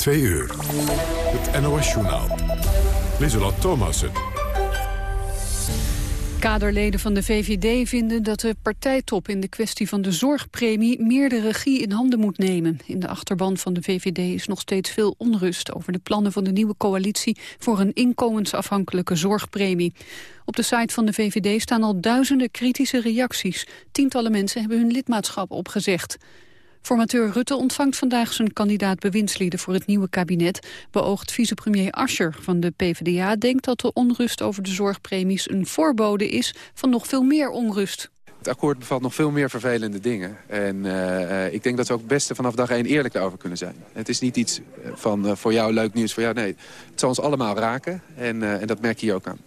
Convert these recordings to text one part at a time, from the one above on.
Twee uur. Het NOS-journaal. Lieselot Thomassen. Kaderleden van de VVD vinden dat de partijtop in de kwestie van de zorgpremie meer de regie in handen moet nemen. In de achterban van de VVD is nog steeds veel onrust over de plannen van de nieuwe coalitie voor een inkomensafhankelijke zorgpremie. Op de site van de VVD staan al duizenden kritische reacties. Tientallen mensen hebben hun lidmaatschap opgezegd. Formateur Rutte ontvangt vandaag zijn kandidaat bewindslieden voor het nieuwe kabinet. Beoogd vicepremier Ascher van de PvdA denkt dat de onrust over de zorgpremies een voorbode is van nog veel meer onrust. Het akkoord bevat nog veel meer vervelende dingen. En uh, ik denk dat we ook het beste vanaf dag één eerlijk daarover kunnen zijn. Het is niet iets van uh, voor jou leuk nieuws, voor jou nee. Het zal ons allemaal raken en, en dat merk je ook aan.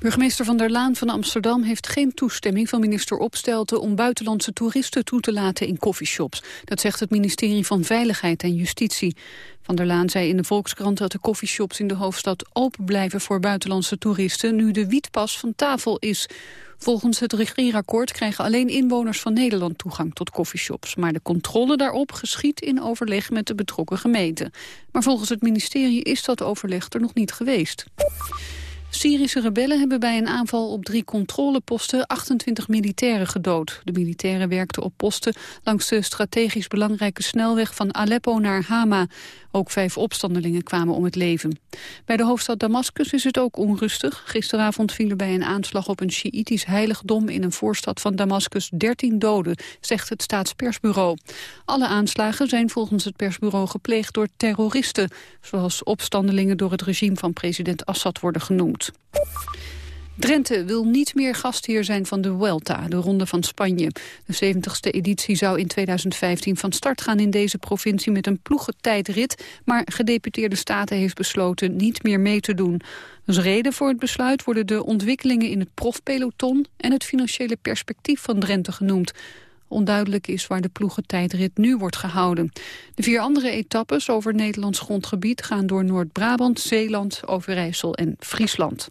Burgemeester Van der Laan van Amsterdam heeft geen toestemming van minister Opstelten om buitenlandse toeristen toe te laten in coffeeshops. Dat zegt het ministerie van Veiligheid en Justitie. Van der Laan zei in de Volkskrant dat de coffeeshops in de hoofdstad open blijven voor buitenlandse toeristen nu de wietpas van tafel is. Volgens het regeerakkoord krijgen alleen inwoners van Nederland toegang tot coffeeshops. Maar de controle daarop geschiet in overleg met de betrokken gemeente. Maar volgens het ministerie is dat overleg er nog niet geweest. Syrische rebellen hebben bij een aanval op drie controleposten 28 militairen gedood. De militairen werkten op posten langs de strategisch belangrijke snelweg van Aleppo naar Hama. Ook vijf opstandelingen kwamen om het leven. Bij de hoofdstad Damascus is het ook onrustig. Gisteravond vielen bij een aanslag op een Sjiïtisch heiligdom in een voorstad van Damascus 13 doden, zegt het staatspersbureau. Alle aanslagen zijn volgens het persbureau gepleegd door terroristen, zoals opstandelingen door het regime van president Assad worden genoemd. Drenthe wil niet meer gastheer zijn van de Vuelta, de Ronde van Spanje. De 70ste editie zou in 2015 van start gaan in deze provincie met een ploegentijdrit, maar gedeputeerde staten heeft besloten niet meer mee te doen. Als reden voor het besluit worden de ontwikkelingen in het profpeloton en het financiële perspectief van Drenthe genoemd. Onduidelijk is waar de ploegentijdrit nu wordt gehouden. De vier andere etappes over Nederlands grondgebied gaan door Noord-Brabant, Zeeland, Overijssel en Friesland.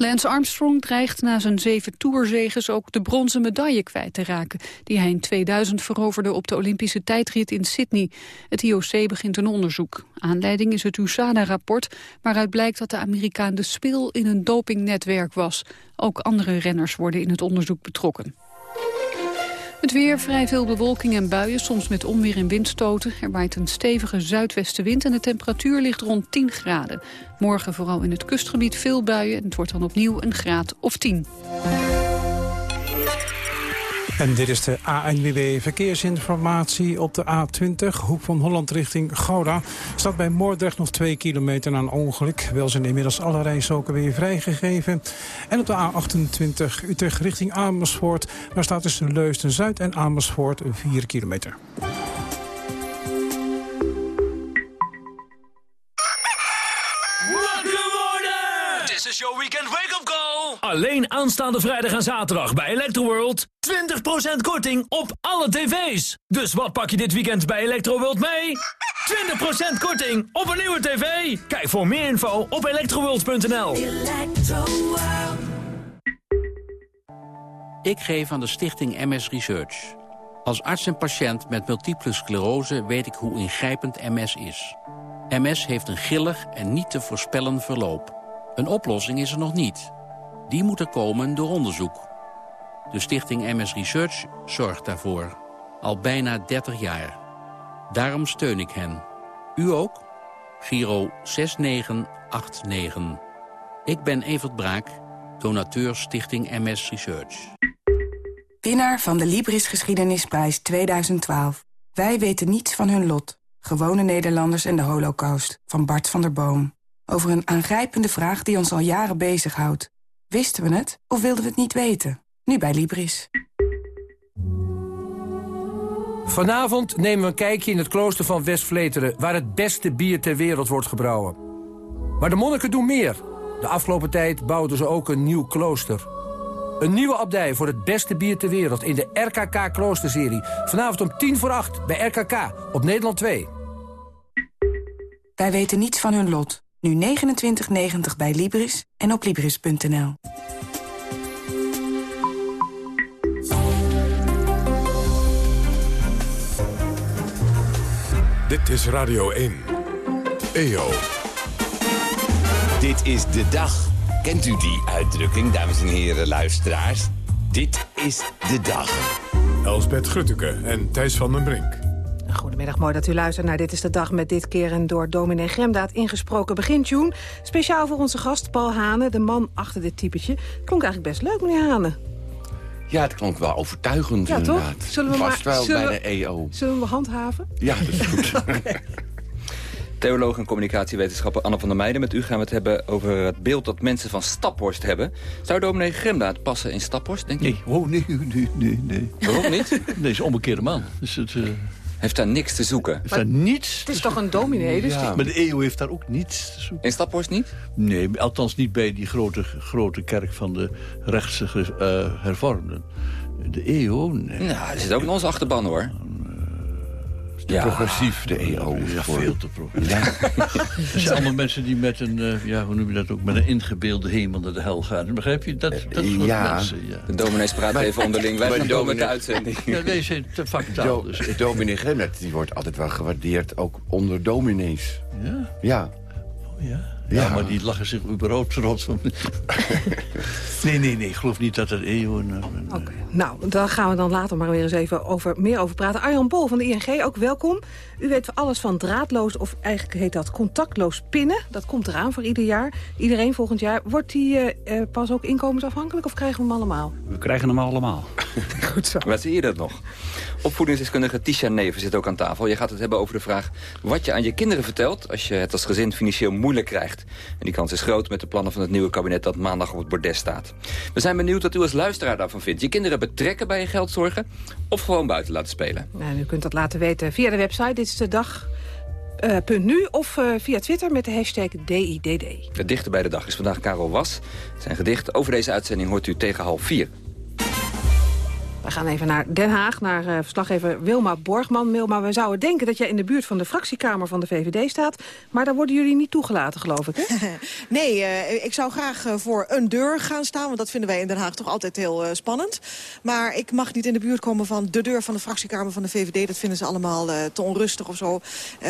Lance Armstrong dreigt na zijn zeven tourzeges ook de bronzen medaille kwijt te raken... die hij in 2000 veroverde op de Olympische tijdrit in Sydney. Het IOC begint een onderzoek. Aanleiding is het USADA-rapport... waaruit blijkt dat de Amerikaan de spil in een dopingnetwerk was. Ook andere renners worden in het onderzoek betrokken. Het weer, vrij veel bewolking en buien, soms met onweer en windstoten. Er waait een stevige zuidwestenwind en de temperatuur ligt rond 10 graden. Morgen vooral in het kustgebied veel buien en het wordt dan opnieuw een graad of 10. En dit is de ANWB Verkeersinformatie op de A20, hoek van Holland richting Gouda. Staat bij Moordrecht nog 2 kilometer een ongeluk. Wel zijn inmiddels alle rijstroken weer vrijgegeven. En op de A28 Utrecht richting Amersfoort. Daar staat tussen Leusden Zuid en Amersfoort 4 kilometer. This is your weekend Alleen aanstaande vrijdag en zaterdag bij Electroworld. 20% korting op alle tv's. Dus wat pak je dit weekend bij Electroworld mee? 20% korting op een nieuwe tv. Kijk voor meer info op electroworld.nl. Ik geef aan de stichting MS Research. Als arts en patiënt met multiple sclerose weet ik hoe ingrijpend MS is. MS heeft een gillig en niet te voorspellen verloop. Een oplossing is er nog niet. Die moet er komen door onderzoek. De stichting MS Research zorgt daarvoor. Al bijna 30 jaar. Daarom steun ik hen. U ook? Giro 6989. Ik ben Evert Braak, donateur Stichting MS Research. Winnaar van de Libris Geschiedenisprijs 2012. Wij weten niets van hun lot. Gewone Nederlanders en de holocaust. Van Bart van der Boom. Over een aangrijpende vraag die ons al jaren bezighoudt. Wisten we het of wilden we het niet weten? Nu bij Libris. Vanavond nemen we een kijkje in het klooster van West-Vleteren... waar het beste bier ter wereld wordt gebrouwen. Maar de monniken doen meer. De afgelopen tijd bouwden ze ook een nieuw klooster. Een nieuwe abdij voor het beste bier ter wereld... in de RKK Kloosterserie. Vanavond om tien voor acht bij RKK op Nederland 2. Wij weten niets van hun lot. Nu 29,90 bij Libris en op Libris.nl. Dit is Radio 1. EO. Dit is de dag. Kent u die uitdrukking, dames en heren luisteraars? Dit is de dag. Elsbeth Grutteke en Thijs van den Brink. Goedemiddag, mooi dat u luistert naar Dit is de Dag... met dit keer een door dominee Gremdaad ingesproken begintune. Speciaal voor onze gast Paul Hane, de man achter dit typetje. Klonk eigenlijk best leuk, meneer Hane. Ja, het klonk wel overtuigend Ja, toch? Zullen we Vast maar- wel zullen bij we- de EO. Zullen we handhaven? Ja, dat is goed. Theoloog en communicatiewetenschapper Anne van der Meijden. Met u gaan we het hebben over het beeld dat mensen van Staphorst hebben. Zou dominee Gremdaad passen in Staphorst, denk je? Nee, oh, nee, nee, nee, nee. Waarom niet? Nee, is een omgekeerde man. Dus het eh, Heeft daar niks te zoeken. heeft daar niets... Het is toch een dominee, dus... Ja. Maar de EO heeft daar ook niets te zoeken. In Staphorst niet? Nee, althans niet bij die grote, grote kerk van de rechtse eh, hervormden. De EO, nee. Nou, dat zit ook in onze achterban, hoor. Ja, Progressief, de EO. Ja, voor- veel te progressief. Het zijn allemaal mensen die met een, eh, ja, hoe noem je dat ook, met een ingebeelde hemel naar de hel gaan. Begrijp je? Dat, dat soort ja. mensen, ja. de dominees praten even onderling. Wij gaan door met de uitzending. Ja, zijn te dus. Dominee die wordt altijd wel gewaardeerd, ook onder dominees. Ja, Ja. ja. Ja, Ja. maar die lachen zich überhaupt trots van. nee, nee, nee, ik geloof niet dat het EO... Een, een- Oké, nou, daar gaan we dan later maar weer eens even over, meer over praten. Arjan Bol van de ING, ook welkom. U weet alles van draadloos, of eigenlijk heet dat contactloos pinnen. Dat komt eraan voor ieder jaar. Iedereen volgend jaar. Wordt die eh, eh, pas ook inkomensafhankelijk of krijgen we hem allemaal? We krijgen hem allemaal. Goed zo. Wat zie je dat nog? Opvoedingsdeskundige Tisha Neven zit ook aan tafel. Je gaat het hebben over de vraag wat je aan je kinderen vertelt... als je het als gezin financieel moeilijk krijgt. En die kans is groot met de plannen van het nieuwe kabinet... dat maandag op het bordes staat. We zijn benieuwd wat u als luisteraar daarvan vindt. Je kinderen betrekken bij je geldzorgen... of gewoon buiten laten spelen. En u kunt dat laten weten via de website. Dit is de dag. eh, punt nu of eh, via Twitter met de hashtag DIDD. De dichter bij de dag is vandaag Karel Was. Zijn gedicht over deze uitzending hoort u tegen half vier. We gaan even naar Den Haag, naar eh, verslaggever Wilma Borgman. Wilma, we zouden denken dat jij in de buurt van de fractiekamer van de VVD staat. Maar daar worden jullie niet toegelaten, geloof ik, hè? Nee, eh, ik zou graag eh, voor een deur gaan staan. Want dat vinden wij in Den Haag toch altijd heel spannend. Maar ik mag niet in de buurt komen van de deur van de fractiekamer van de VVD. Dat vinden ze allemaal te onrustig of zo.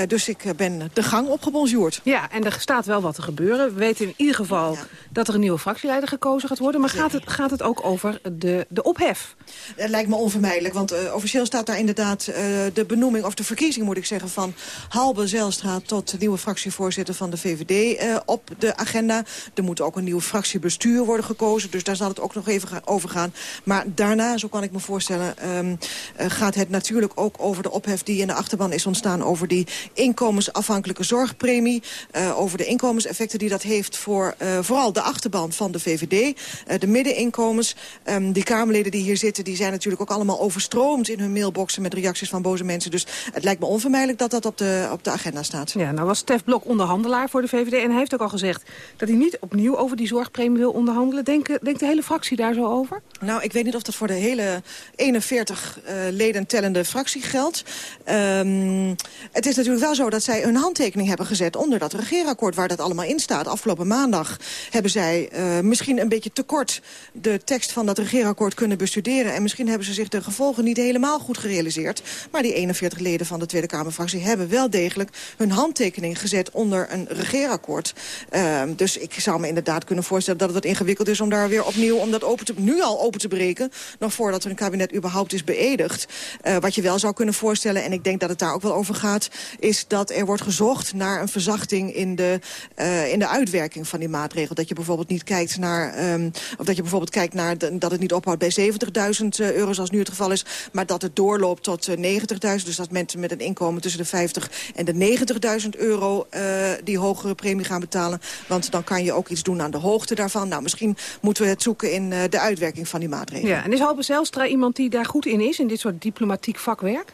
Dus ik ben de gang opgebonjourd. Ja, en er staat wel wat te gebeuren. We weten in ieder geval dat er een nieuwe fractieleider gekozen gaat worden. Maar gaat het, gaat het ook over de, de ophef? Het lijkt me onvermijdelijk, want eh, officieel staat daar inderdaad eh, de benoeming... of de verkiezing, moet ik zeggen, van Halbe Zijlstra... tot nieuwe fractievoorzitter van de VVD eh, op de agenda. Er moet ook een nieuw fractiebestuur worden gekozen, dus daar zal het ook nog even over gaan. Maar daarna, zo kan ik me voorstellen, ehm, eh, gaat het natuurlijk ook over de ophef... die in de achterban is ontstaan over die inkomensafhankelijke zorgpremie... eh, over de inkomenseffecten die dat heeft voor eh, vooral de achterban van de VVD... eh, de middeninkomens. Ehm, die Kamerleden die hier zitten, die zijn natuurlijk ook allemaal overstroomd... in hun mailboxen met reacties van boze mensen. Dus het lijkt me onvermijdelijk dat dat op de, op de agenda staat. Ja, nou was Stef Blok onderhandelaar voor de VVD. En hij heeft ook al gezegd dat hij niet opnieuw over die zorgpremie wil onderhandelen. Denkt denkt de hele fractie daar zo over? Nou, ik weet niet of dat voor de hele 41 eh, leden tellende fractie geldt. Ehm, het is natuurlijk wel zo dat zij hun handtekening hebben gezet... onder dat regeerakkoord waar dat allemaal in staat. Afgelopen maandag hebben zij eh, misschien een beetje tekort... de tekst van dat regeerakkoord kunnen bestuderen. En misschien hebben ze zich de gevolgen niet helemaal goed gerealiseerd. Maar die 41 leden van de Tweede Kamerfractie... hebben wel degelijk hun handtekening gezet onder een regeerakkoord. Ehm, dus ik zou me inderdaad kunnen voorstellen dat het wat ingewikkeld is... om daar weer opnieuw, om dat open te, nu al open te breken... nog voordat een kabinet überhaupt is beëdigd. Eh, wat je wel zou kunnen voorstellen, en ik denk dat het daar ook wel over gaat... is dat er wordt gezocht naar een verzachting in de, eh, in de uitwerking van die maatregel. Dat je bijvoorbeeld niet kijkt naar... ehm, of dat je bijvoorbeeld kijkt naar dat het niet ophoudt bij 70.000 euro zoals nu het geval is... maar dat het doorloopt tot eh, 90.000. Dus dat mensen met een inkomen tussen de 50 en de 90.000 euro... eh, die hogere premie gaan betalen. Want dan kan je ook iets doen aan de hoogte daarvan. Nou, misschien moeten we het zoeken in eh, de uitwerking van die maatregelen. Ja, en is Halbe Zijlstra iemand die daar goed in is, in dit soort diplomatiek vakwerk?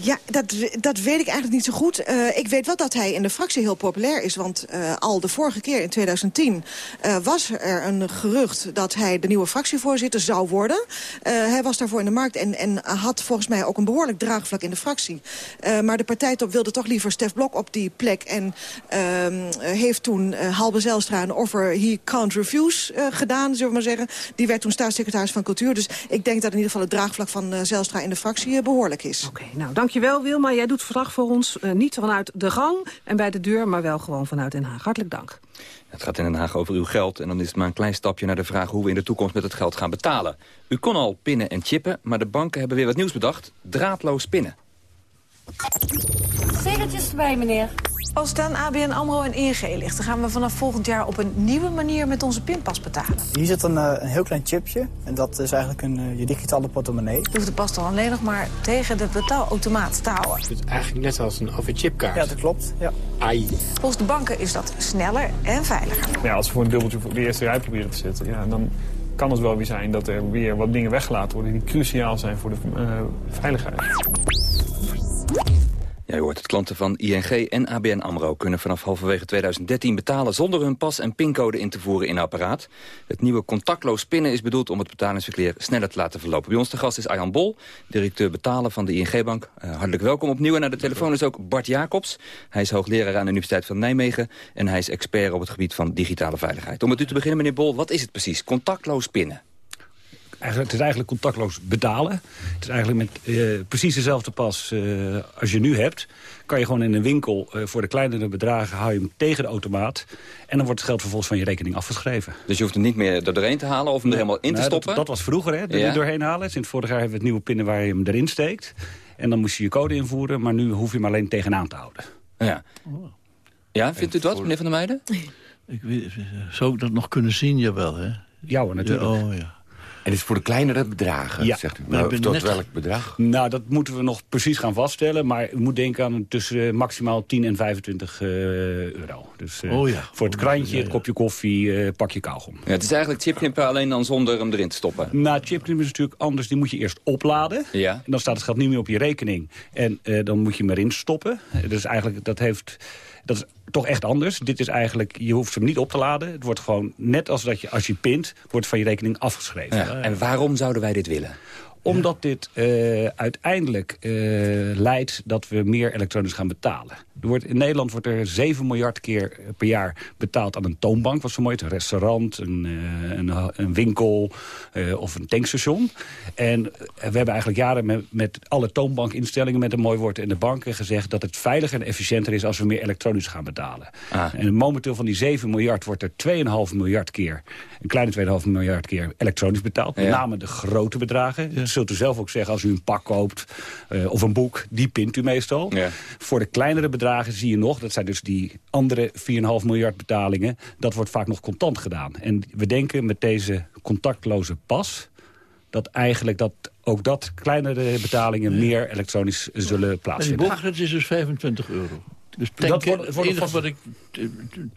Ja, dat, dat weet ik eigenlijk niet zo goed. Eh, ik weet wel dat hij in de fractie heel populair is. Want eh, al de vorige keer in 2010 eh, was er een gerucht dat hij de nieuwe fractievoorzitter zou worden. Hij was daarvoor in de markt en, en had volgens mij ook een behoorlijk draagvlak in de fractie. Maar de partijtop wilde toch liever Stef Blok op die plek. En ehm, heeft toen Halbe Zijlstra een offer he can't refuse gedaan, zullen we maar zeggen. Die werd toen staatssecretaris van Cultuur. Dus ik denk dat in ieder geval het draagvlak van Zijlstra in de fractie eh, behoorlijk is. Oké, nou dank Dankjewel Wilma, jij doet verslag voor ons. Uh, niet vanuit de gang en bij de deur, maar wel gewoon vanuit Den Haag. Hartelijk dank. Het gaat in Den Haag over uw geld en dan is het maar een klein stapje naar de vraag hoe we in de toekomst met het geld gaan betalen. U kon al pinnen en chippen, maar de banken hebben weer wat nieuws bedacht. Draadloos pinnen. Zegertjes erbij, meneer. Als het aan ABN AMRO en ING ligt... dan gaan we vanaf volgend jaar op een nieuwe manier met onze pinpas betalen. Hier zit een, uh, een heel klein chipje. En dat is eigenlijk een, uh, je digitale portemonnee. Je hoeft de pas dan alleen nog maar tegen de betaalautomaat te houden. Het is eigenlijk net als een OV-chipkaart. Ja, dat klopt. Ja. Ai. Volgens de banken is dat sneller en veiliger. Ja, als we voor een dubbeltje voor de eerste rij proberen te zetten... Ja, dan kan het wel weer zijn dat er weer wat dingen weggelaten worden... die cruciaal zijn voor de uh, veiligheid. Jij hoort het. Klanten van ING en ABN AMRO kunnen vanaf halverwege 2013 betalen... zonder hun pas en pincode in te voeren in een apparaat. Het nieuwe contactloos pinnen is bedoeld om het betalingsverkeer sneller te laten verlopen. Bij ons de gast is Arjan Bol, directeur betalen van de ING-bank. Uh, hartelijk welkom opnieuw. En naar de telefoon is ook Bart Jacobs. Hij is hoogleraar aan de Universiteit van Nijmegen... en hij is expert op het gebied van digitale veiligheid. Om met u te beginnen, meneer Bol, wat is het precies? Contactloos pinnen het is eigenlijk contactloos betalen. Het is eigenlijk met uh, precies dezelfde pas uh, als je nu hebt. Kan je gewoon in een winkel uh, voor de kleinere bedragen... hou je hem tegen de automaat. En dan wordt het geld vervolgens van je rekening afgeschreven. Dus je hoeft hem niet meer er doorheen te halen of hem er helemaal in te stoppen? Dat, dat, was vroeger, hè, er ja. doorheen halen. Sinds vorig jaar hebben we het nieuwe pinnen waar je hem erin steekt. En dan moest je je code invoeren. Maar nu hoef je hem alleen tegenaan te houden. Ja, ja vindt u dat, meneer Van der Meijden? Ik weet, zou ik dat nog kunnen zien? Jawel, hè? Ja hoor, natuurlijk. Ja, oh, ja. En is voor de kleinere bedragen, ja. zegt u. Nou, tot net... welk bedrag? Nou, dat moeten we nog precies gaan vaststellen. Maar u moet denken aan tussen maximaal 10 en 25 uh, euro. Dus uh, oh ja. voor het krantje, ja, het kopje koffie, uh, pakje kauwgom. Ja, het is eigenlijk chipknippen alleen dan zonder hem erin te stoppen. Nou, chipknippen is natuurlijk anders. Die moet je eerst opladen. Ja. En dan staat het geld niet meer op je rekening. En dan moet je hem erin stoppen. Dus eigenlijk, dat heeft... Dat is toch echt anders. Dit is eigenlijk, je hoeft hem niet op te laden. Het wordt gewoon, net als dat je als je pint, wordt van je rekening afgeschreven. Ja. En waarom zouden wij dit willen? Omdat dit uh, uiteindelijk uh, leidt dat we meer elektronisch gaan betalen. Er wordt, in Nederland wordt er 7 miljard keer per jaar betaald aan een toonbank. Wat zo mooi is, een restaurant, een, uh, een, een winkel of een tankstation. En we hebben eigenlijk jaren met, met alle toonbankinstellingen... met een mooi woord in de banken gezegd... dat het veiliger en efficiënter is als we meer elektronisch gaan betalen. Ah. En momenteel van die 7 miljard wordt er 2,5 miljard keer... een kleine 2,5 miljard keer elektronisch betaald. Met Ja. name de grote bedragen. Dat zult u zelf ook zeggen als u een pak koopt uh, of een boek. Die pint u meestal. Ja. Voor de kleinere bedragen zie je nog... dat zijn dus die andere 4,5 miljard betalingen... dat wordt vaak nog contant gedaan. En we denken met deze contactloze pas... dat eigenlijk dat ook dat kleinere betalingen meer elektronisch zullen En die plaatsvinden. bovengrens is dus 25 euro. Dus Dat tanken, wordt- het wordt enige wat ik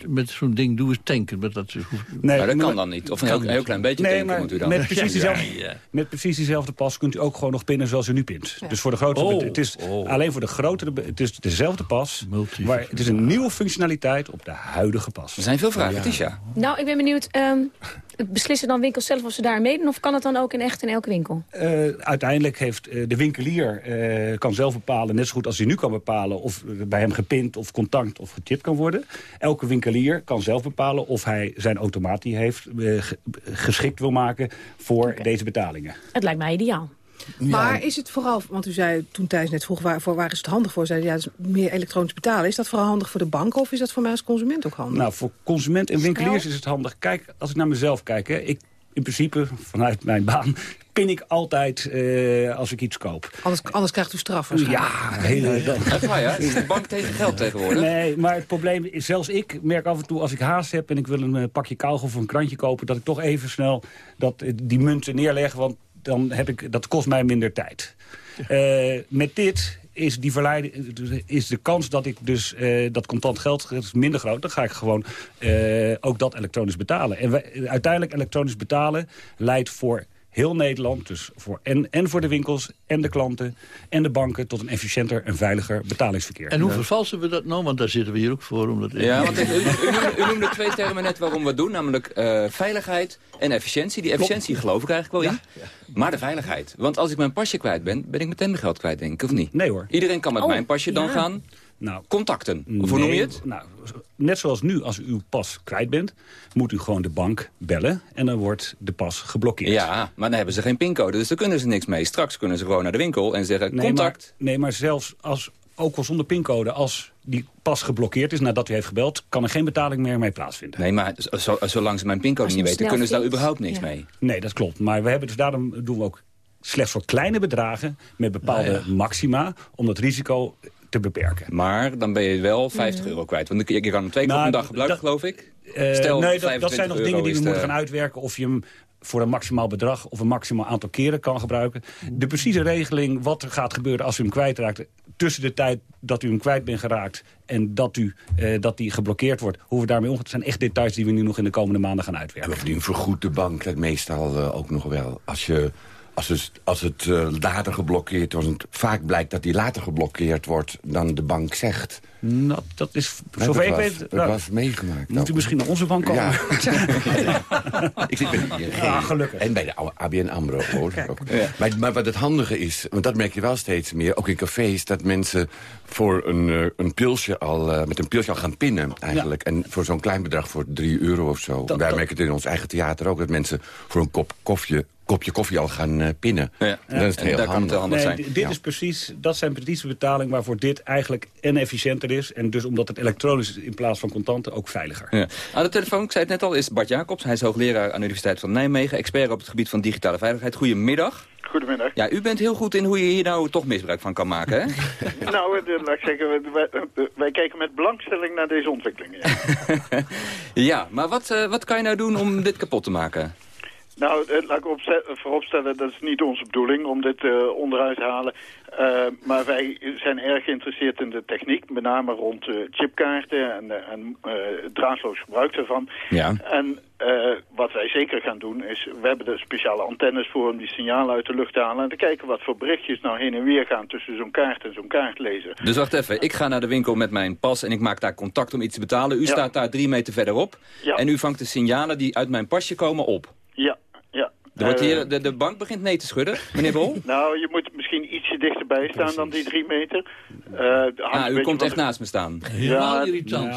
met zo'n ding doe is tanken. Maar dat is, Nee, maar dat kan dan niet. Of een heel, klein beetje Nee, tanken maar moet u dan. Met precies, diezelfde, ja. met precies diezelfde pas kunt u ook gewoon nog pinnen zoals u nu pint. Dus voor de grotere, Oh, het is oh. alleen voor de grotere, het is dezelfde pas, maar het is een nieuwe functionaliteit op de huidige pas. Er zijn veel vragen, Tisha. Nou, ik ben benieuwd, ehm, beslissen dan winkels zelf of ze daar meedoen... of kan het dan ook in echt in elke winkel? Eh, uiteindelijk heeft eh, de winkelier eh, kan zelf bepalen, net zo goed als hij nu kan bepalen... of bij hem gepint of contact of gechipt kan worden. Elke winkelier kan zelf bepalen of hij zijn automaat die heeft eh, ge- geschikt wil maken voor deze betalingen. Het lijkt mij ideaal. Maar is het vooral, want u zei toen Thijs net vroeg... waar, voor waar is het handig voor? Zei, ja, het is meer elektronisch betalen. Is dat vooral handig voor de banken of is dat voor mij als consument ook handig? Nou, voor consument en winkeliers is het handig. Kijk, als ik naar mezelf kijk, hè, ik in principe, vanuit mijn baan, pin ik altijd eh, als ik iets koop. Anders, anders krijgt u straf waarschijnlijk. Ja, hele... Echt waar, ja? Is de bank tegen geld tegenwoordig? Nee, maar het probleem is, zelfs ik merk af en toe als ik haast heb... en ik wil een eh, pakje kauwgom of een krantje kopen... dat ik toch even snel dat, eh, die munten neerleg, want dan heb ik, dat kost mij minder tijd. Eh, met dit is, die verleiding, is de kans dat ik dus eh, dat contant geld is minder groot. Dan ga ik gewoon eh, ook dat elektronisch betalen. En wij- uiteindelijk elektronisch betalen leidt voor heel Nederland, dus voor en, en voor de winkels en de klanten en de banken... tot een efficiënter en veiliger betalingsverkeer. En hoe vervalsen we dat nou? Want daar zitten we hier ook voor. Omdat Ja, want u, u, noemde, u noemde twee termen net waarom we het doen. Namelijk eh, veiligheid en efficiëntie. Die efficiëntie geloof ik eigenlijk wel in. Maar de veiligheid. Want als ik mijn pasje kwijt ben, ben ik meteen mijn geld kwijt, denk ik, of niet? Nee hoor. Iedereen kan met Oh, mijn pasje dan ja. gaan. Nou, Contacten, hoe noem je het? Nou, net zoals nu, als u uw pas kwijt bent... moet u gewoon de bank bellen en dan wordt de pas geblokkeerd. Ja, maar dan hebben ze geen pincode, dus daar kunnen ze niks mee. Straks kunnen ze gewoon naar de winkel en zeggen Nee, contact. Maar, nee, maar zelfs als, ook al zonder pincode... als die pas geblokkeerd is nadat u heeft gebeld... kan er geen betaling meer mee plaatsvinden. Nee, maar zo, zolang ze mijn pincode niet weten... kunnen ze daar überhaupt niks Ja. mee. Nee, dat klopt. Maar we hebben dus daarom doen we ook slechts voor kleine bedragen... met bepaalde Nou maxima om dat risico te beperken. Maar dan ben je wel 50 euro kwijt. Want je, kan hem twee keer Nou, op een dag gebruiken, geloof ik. Eh, Stel, nee, dat, 25 dat zijn nog dingen die we moeten gaan uitwerken... of je hem voor een maximaal bedrag of een maximaal aantal keren kan gebruiken. De precieze regeling wat er gaat gebeuren als u hem kwijtraakt... tussen de tijd dat u hem kwijt bent geraakt en dat, u, eh, dat die geblokkeerd wordt... hoe we daarmee omgaan, zijn echt details die we nu nog in de komende maanden gaan uitwerken. En bovendien vergoedt de bank dat meestal eh, ook nog wel. Als, je, als het, als het eh, later geblokkeerd wordt... vaak blijkt dat die later geblokkeerd wordt dan de bank zegt. Nou, dat is, Nee, zover dat ik was- weet... Dat nou, was meegemaakt. moet u misschien naar onze bank komen. Ja. ik zit bij de ING. Ja, gelukkig. En bij de ABN AMRO. hoor. Ook. Maar, maar wat het handige is, want dat merk je wel steeds meer... ook in cafés, dat mensen voor een, eh, een pilsje al, eh, met een pilsje al gaan pinnen eigenlijk. En voor zo'n klein bedrag, voor 3 euro of zo. Wij merken het in ons eigen theater ook... dat mensen voor een kop koffie, kopje koffie al gaan eh, pinnen. Ja. Dan is het En heel daar kan het handig Nee, zijn. di- dit Ja. is precies, dat zijn precies de betalingen waarvoor dit eigenlijk en efficiënter is. En dus omdat het elektronisch is in plaats van contanten ook veiliger. Ja. Aan de telefoon, ik zei het net al, is Bart Jacobs. Hij is hoogleraar aan de Universiteit van Nijmegen. Expert op het gebied van digitale veiligheid. Goedemiddag. Goedemiddag. Ja, u bent heel goed in hoe je hier nou toch misbruik van kan maken, hè? nou, eh, laat ik zeggen, wij, kijken met belangstelling naar deze ontwikkelingen. ja. ja, maar wat, eh, wat kan je nou doen om dit kapot te maken? Nou, eh, laat ik opstel- vooropstellen, dat is niet onze bedoeling om dit eh, onderuit te halen. Eh, maar wij zijn erg geïnteresseerd in de techniek, met name rond eh, chipkaarten en, eh, en eh, draadloos gebruik daarvan. Ja. En eh, wat wij zeker gaan doen is, we hebben er speciale antennes voor om die signalen uit de lucht te halen. En te kijken wat voor berichtjes nou heen en weer gaan tussen zo'n kaart en zo'n kaartlezer. Dus wacht even, ik ga naar de winkel met mijn pas en ik maak daar contact om iets te betalen. U Ja. staat daar drie meter verderop Ja. en u vangt de signalen die uit mijn pasje komen op. Er wordt Eh, hier, de, de bank begint nee te schudden, meneer Bol. Nou, je moet misschien ietsje dichterbij staan dan die drie meter. Eh, een Ah, u komt echt naast me staan. Ja, irritant.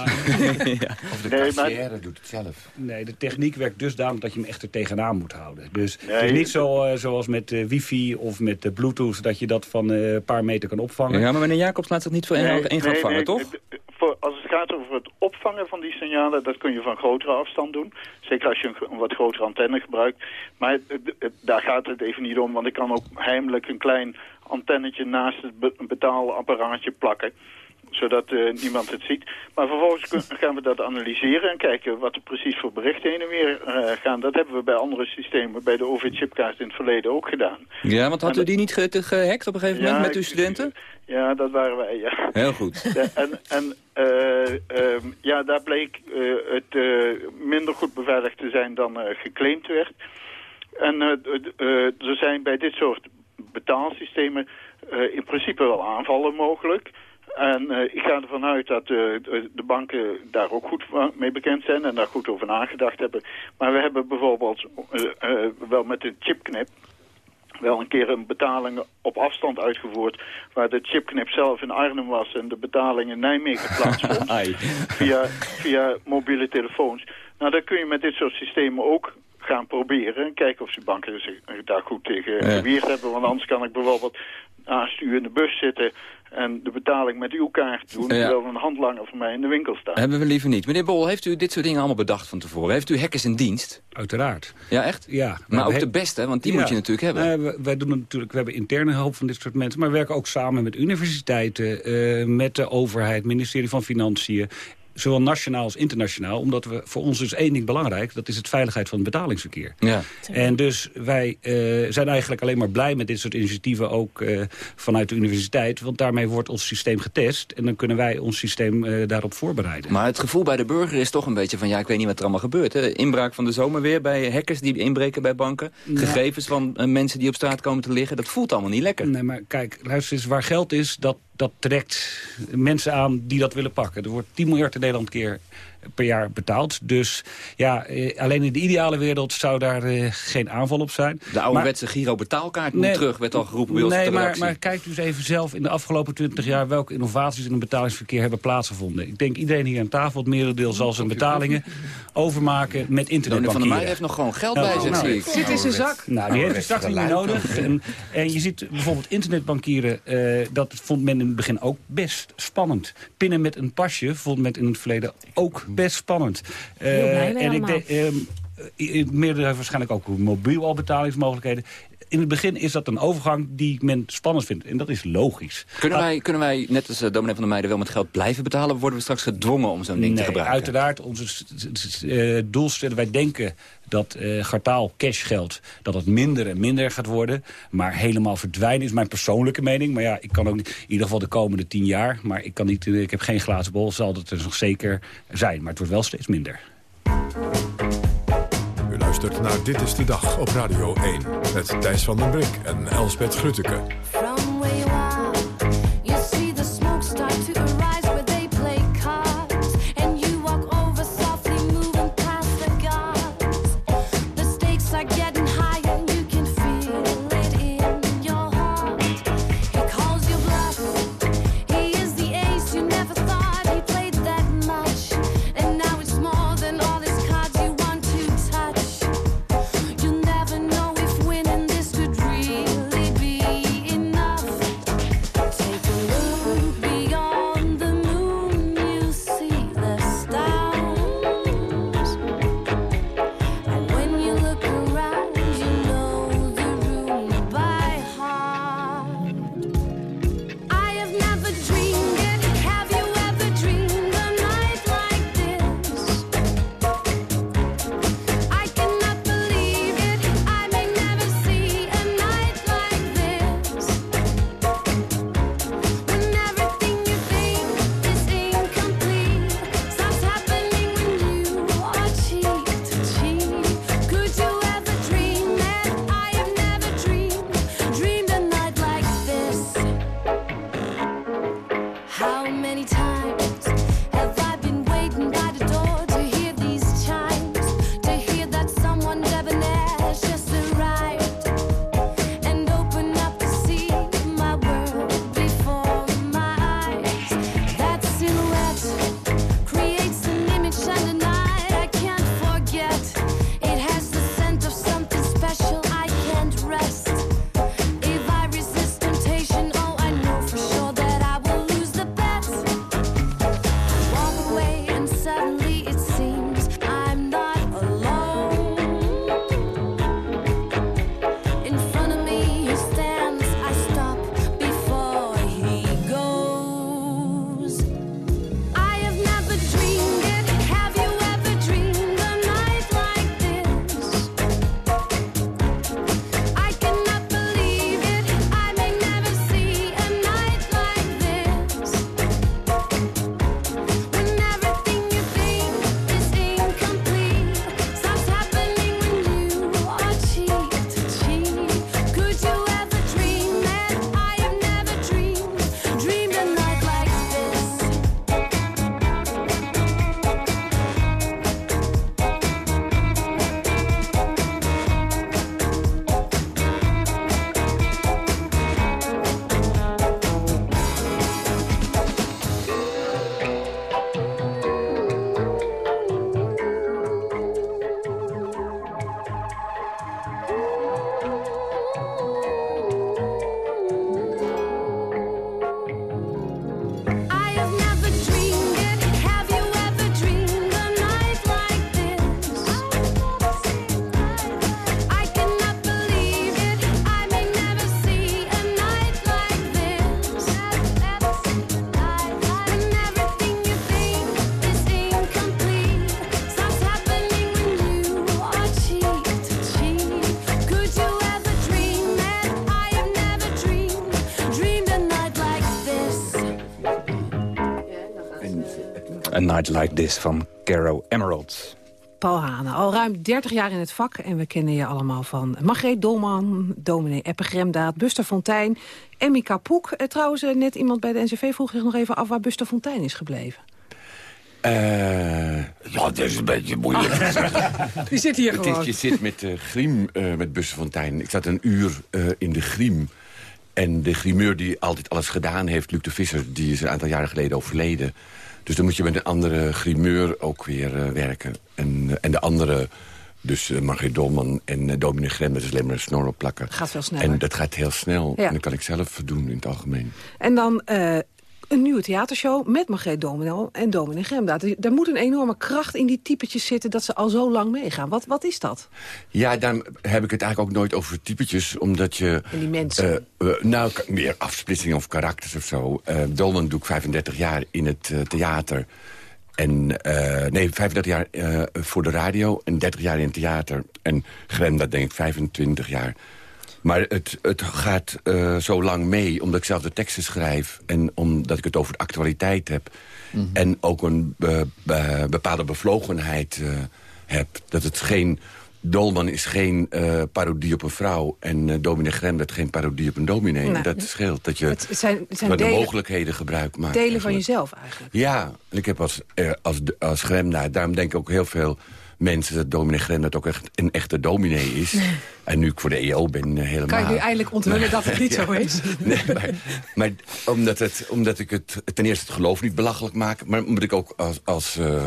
Of de Nee, maar- doet het zelf. Nee, de techniek werkt dusdanig dat je hem echt er tegenaan moet houden. Dus het is niet zo, eh, zoals met eh, wifi of met bluetooth... dat je dat van eh, een paar meter kan opvangen. Ja, maar meneer Jacobs laat zich niet voor één Nee, vangen, nee, toch? d- Voor, als het gaat over het opvangen van die signalen, dat kun je van grotere afstand doen. Zeker als je een, wat grotere antenne gebruikt. Maar daar gaat het even niet om, want ik kan ook heimelijk een klein antennetje naast het be- betaalapparaatje plakken zodat eh, niemand het ziet. Maar vervolgens gaan we dat analyseren en kijken wat er precies voor berichten heen en weer eh, gaan. Dat hebben we bij andere systemen, bij de OV-chipkaart in het verleden ook gedaan. Ja, want had En u die niet gehackt op een gegeven moment Ja, met uw ik- studenten? Ja, dat waren wij, ja. Heel goed. En en eh, ehm, ja, daar bleek eh, het eh, minder goed beveiligd te zijn dan geclaimd werd. En er zijn bij dit soort betaalsystemen in principe wel aanvallen mogelijk. En ik ga ervan uit dat de banken daar ook goed mee bekend zijn en daar goed over nagedacht hebben. Maar we hebben bijvoorbeeld wel met de chipknip wel een keer een betaling op afstand uitgevoerd... waar de chipknip zelf in Arnhem was en de betaling in Nijmegen plaatsvond... Via, via mobiele telefoons. Nou, dat kun je met dit soort systemen ook gaan proberen... en kijken of de banken zich daar goed tegen Ja. geweerd hebben. Want anders kan ik bijvoorbeeld naast u in de bus zitten... en de betaling met uw kaart doen... Ja. terwijl een handlanger van mij in de winkel staat. Hebben we liever niet. Meneer Bol, heeft u dit soort dingen allemaal bedacht van tevoren? Heeft u hackers in dienst? Uiteraard. Ja, echt? Ja. Maar ook de beste, want die Ja. moet je natuurlijk hebben. We, wij doen het natuurlijk, we hebben interne hulp van dit soort mensen... maar we werken ook samen met universiteiten, eh, met de overheid... ministerie van Financiën, zowel nationaal als internationaal. Omdat we, voor ons is één ding belangrijk, dat is het veiligheid van het betalingsverkeer. Ja. En dus wij eh, zijn eigenlijk alleen maar blij met dit soort initiatieven... ook eh, vanuit de universiteit, want daarmee wordt ons systeem getest... en dan kunnen wij ons systeem eh, daarop voorbereiden. Maar het gevoel bij de burger is toch een beetje van... ja, ik weet niet wat er allemaal gebeurt. Hè? Inbraak van de zomer weer bij hackers die inbreken bij banken. Ja. Gegevens van mensen die op straat komen te liggen. Dat voelt allemaal niet lekker. Nee, maar kijk, luister eens, waar geld is, dat, dat trekt mensen aan die dat willen pakken. Er wordt 10 miljard in Nederland keer per jaar betaalt. Dus ja, eh, alleen in de ideale wereld zou daar eh, geen aanval op zijn. De ouderwetse Giro-betaalkaart moet terug, werd al geroepen bij ons Nee, maar, maar kijk dus even zelf in de afgelopen 20 jaar... welke innovaties in het betalingsverkeer hebben plaatsgevonden. Ik denk iedereen hier aan tafel, het merendeel zal zijn betalingen overmaken met Donnie van der internetbankieren. Meijden heeft nog gewoon geld bij zich, nou, ik. Zit in zijn zak. Nou, die heeft hij straks niet meer nodig. En, en je ziet bijvoorbeeld internetbankieren, eh, dat vond men in het begin ook best spannend. Pinnen met een pasje vond men in het verleden ook best spannend. Eh, Heel blij mee en ik denk, ehm, het meerdere heeft waarschijnlijk ook mobiel al betalingsmogelijkheden. In het begin is dat een overgang die men spannend vindt. En dat is logisch. Kunnen wij, kunnen wij, net als uh, dominee van der Meijden, wel met geld blijven betalen? Of worden we straks gedwongen om zo'n ding te Nee, gebruiken? uiteraard. Onze doelstelling, wij denken dat eh gartaal cashgeld dat het minder en minder gaat worden. Maar helemaal verdwijnen is mijn persoonlijke mening. Maar ja, ik kan ook niet, in ieder geval de komende tien jaar. Maar ik, kan niet, ik heb geen glazen bol, zal het er nog zeker zijn. Maar het wordt wel steeds minder. U luistert naar Dit is de Dag op Radio 1. Met Thijs van den Brink en Elsbeth Grutteke. Night Like This van Caro Emerald. Paul Hane, al ruim 30 jaar in het vak en we kennen je allemaal van Margreet Dolman, dominee Eppegremdaad, Buster Fontijn, Emmy Kapoek. Eh, trouwens, eh, net iemand bij de NCV vroeg zich nog even af waar Buster Fontijn is gebleven. Eh, ja, dat is een beetje moeilijk. Die zit hier Het gewoon. is, je zit met de griem, eh, met Bussenfontein. Ik zat een uur eh, in de griem. En de grimeur die altijd alles gedaan heeft, Luc de Visser... die is een aantal jaren geleden overleden. Dus dan moet je met een andere grimeur ook weer eh, werken. En, eh, en de andere, dus uh, Margriet Dolman en uh, Dominic Grem... dat is alleen maar een snor opplakken. Gaat veel sneller. En dat gaat heel snel. Ja. En dat kan ik zelf doen in het algemeen. En dan een nieuwe theatershow met Margreet Domino en Dominic Gremdaad. Daar moet een enorme kracht in die typetjes zitten... dat ze al zo lang meegaan. Wat, wat is dat? Ja, daar heb ik het eigenlijk ook nooit over typetjes, omdat je... En die mensen. eh, eh, nou, meer afsplitsing of karakters of zo. Eh Dolman doe ik 35 jaar in het theater. En, nee, 35 jaar voor de radio en 30 jaar in het theater. En Grem, dat denk ik 25 jaar. Maar het, het gaat eh, zo lang mee, omdat ik zelf de teksten schrijf... en omdat ik het over de actualiteit heb. En ook een be- be- bepaalde bevlogenheid eh, heb. Dat het geen... Dolman is geen eh, parodie op een vrouw... en eh Dominic Grem dat geen parodie op een dominee. Nee. Dat scheelt, dat je Het zijn, het zijn de delen, mogelijkheden gebruik maakt. delen van jezelf eigenlijk. Ja, en ik heb als, als, als Gremnaar, daarom denk ik ook heel veel mensen... dat dominee Grem dat ook echt een echte dominee is. En nu ik voor de EO ben, eh, helemaal... Kan je nu eindelijk onthullen Nee. dat het niet Ja. zo is? Nee, maar, maar omdat, het, omdat ik het ten eerste het geloof niet belachelijk maak... maar omdat ik ook als, als eh,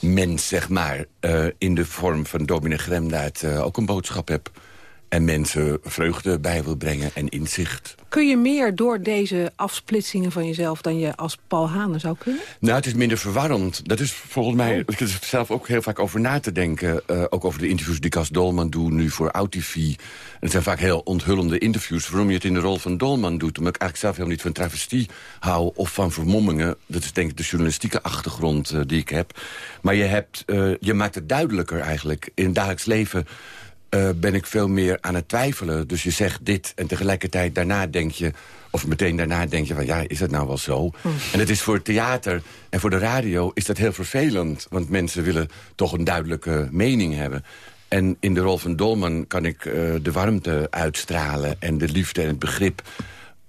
mens, zeg maar... eh, in de vorm van dominee Gremdaad eh, ook een boodschap heb... en mensen vreugde bij wil brengen en inzicht. Kun je meer door deze afsplitsingen van jezelf... dan je als Paul Hane zou kunnen? Nou, het is minder verwarrend. Dat is volgens mij... Ik zit er zelf ook heel vaak over na te denken. eh, ook over de interviews die ik als Dolman doe nu voor OutTV. En het zijn vaak heel onthullende interviews. Waarom je het in de rol van Dolman doet. Omdat ik eigenlijk zelf helemaal niet van travestie hou... of van vermommingen. Dat is denk ik de journalistieke achtergrond eh, die ik heb. Maar je, hebt, eh, je maakt het duidelijker eigenlijk. In het dagelijks leven eh, ben ik veel meer aan het twijfelen. Dus je zegt dit en tegelijkertijd daarna denk je... of meteen daarna denk je van ja, is dat nou wel zo? En het is voor het theater en voor de radio is dat heel vervelend. Want mensen willen toch een duidelijke mening hebben. En in de rol van Dolman kan ik eh, de warmte uitstralen... en de liefde en het begrip...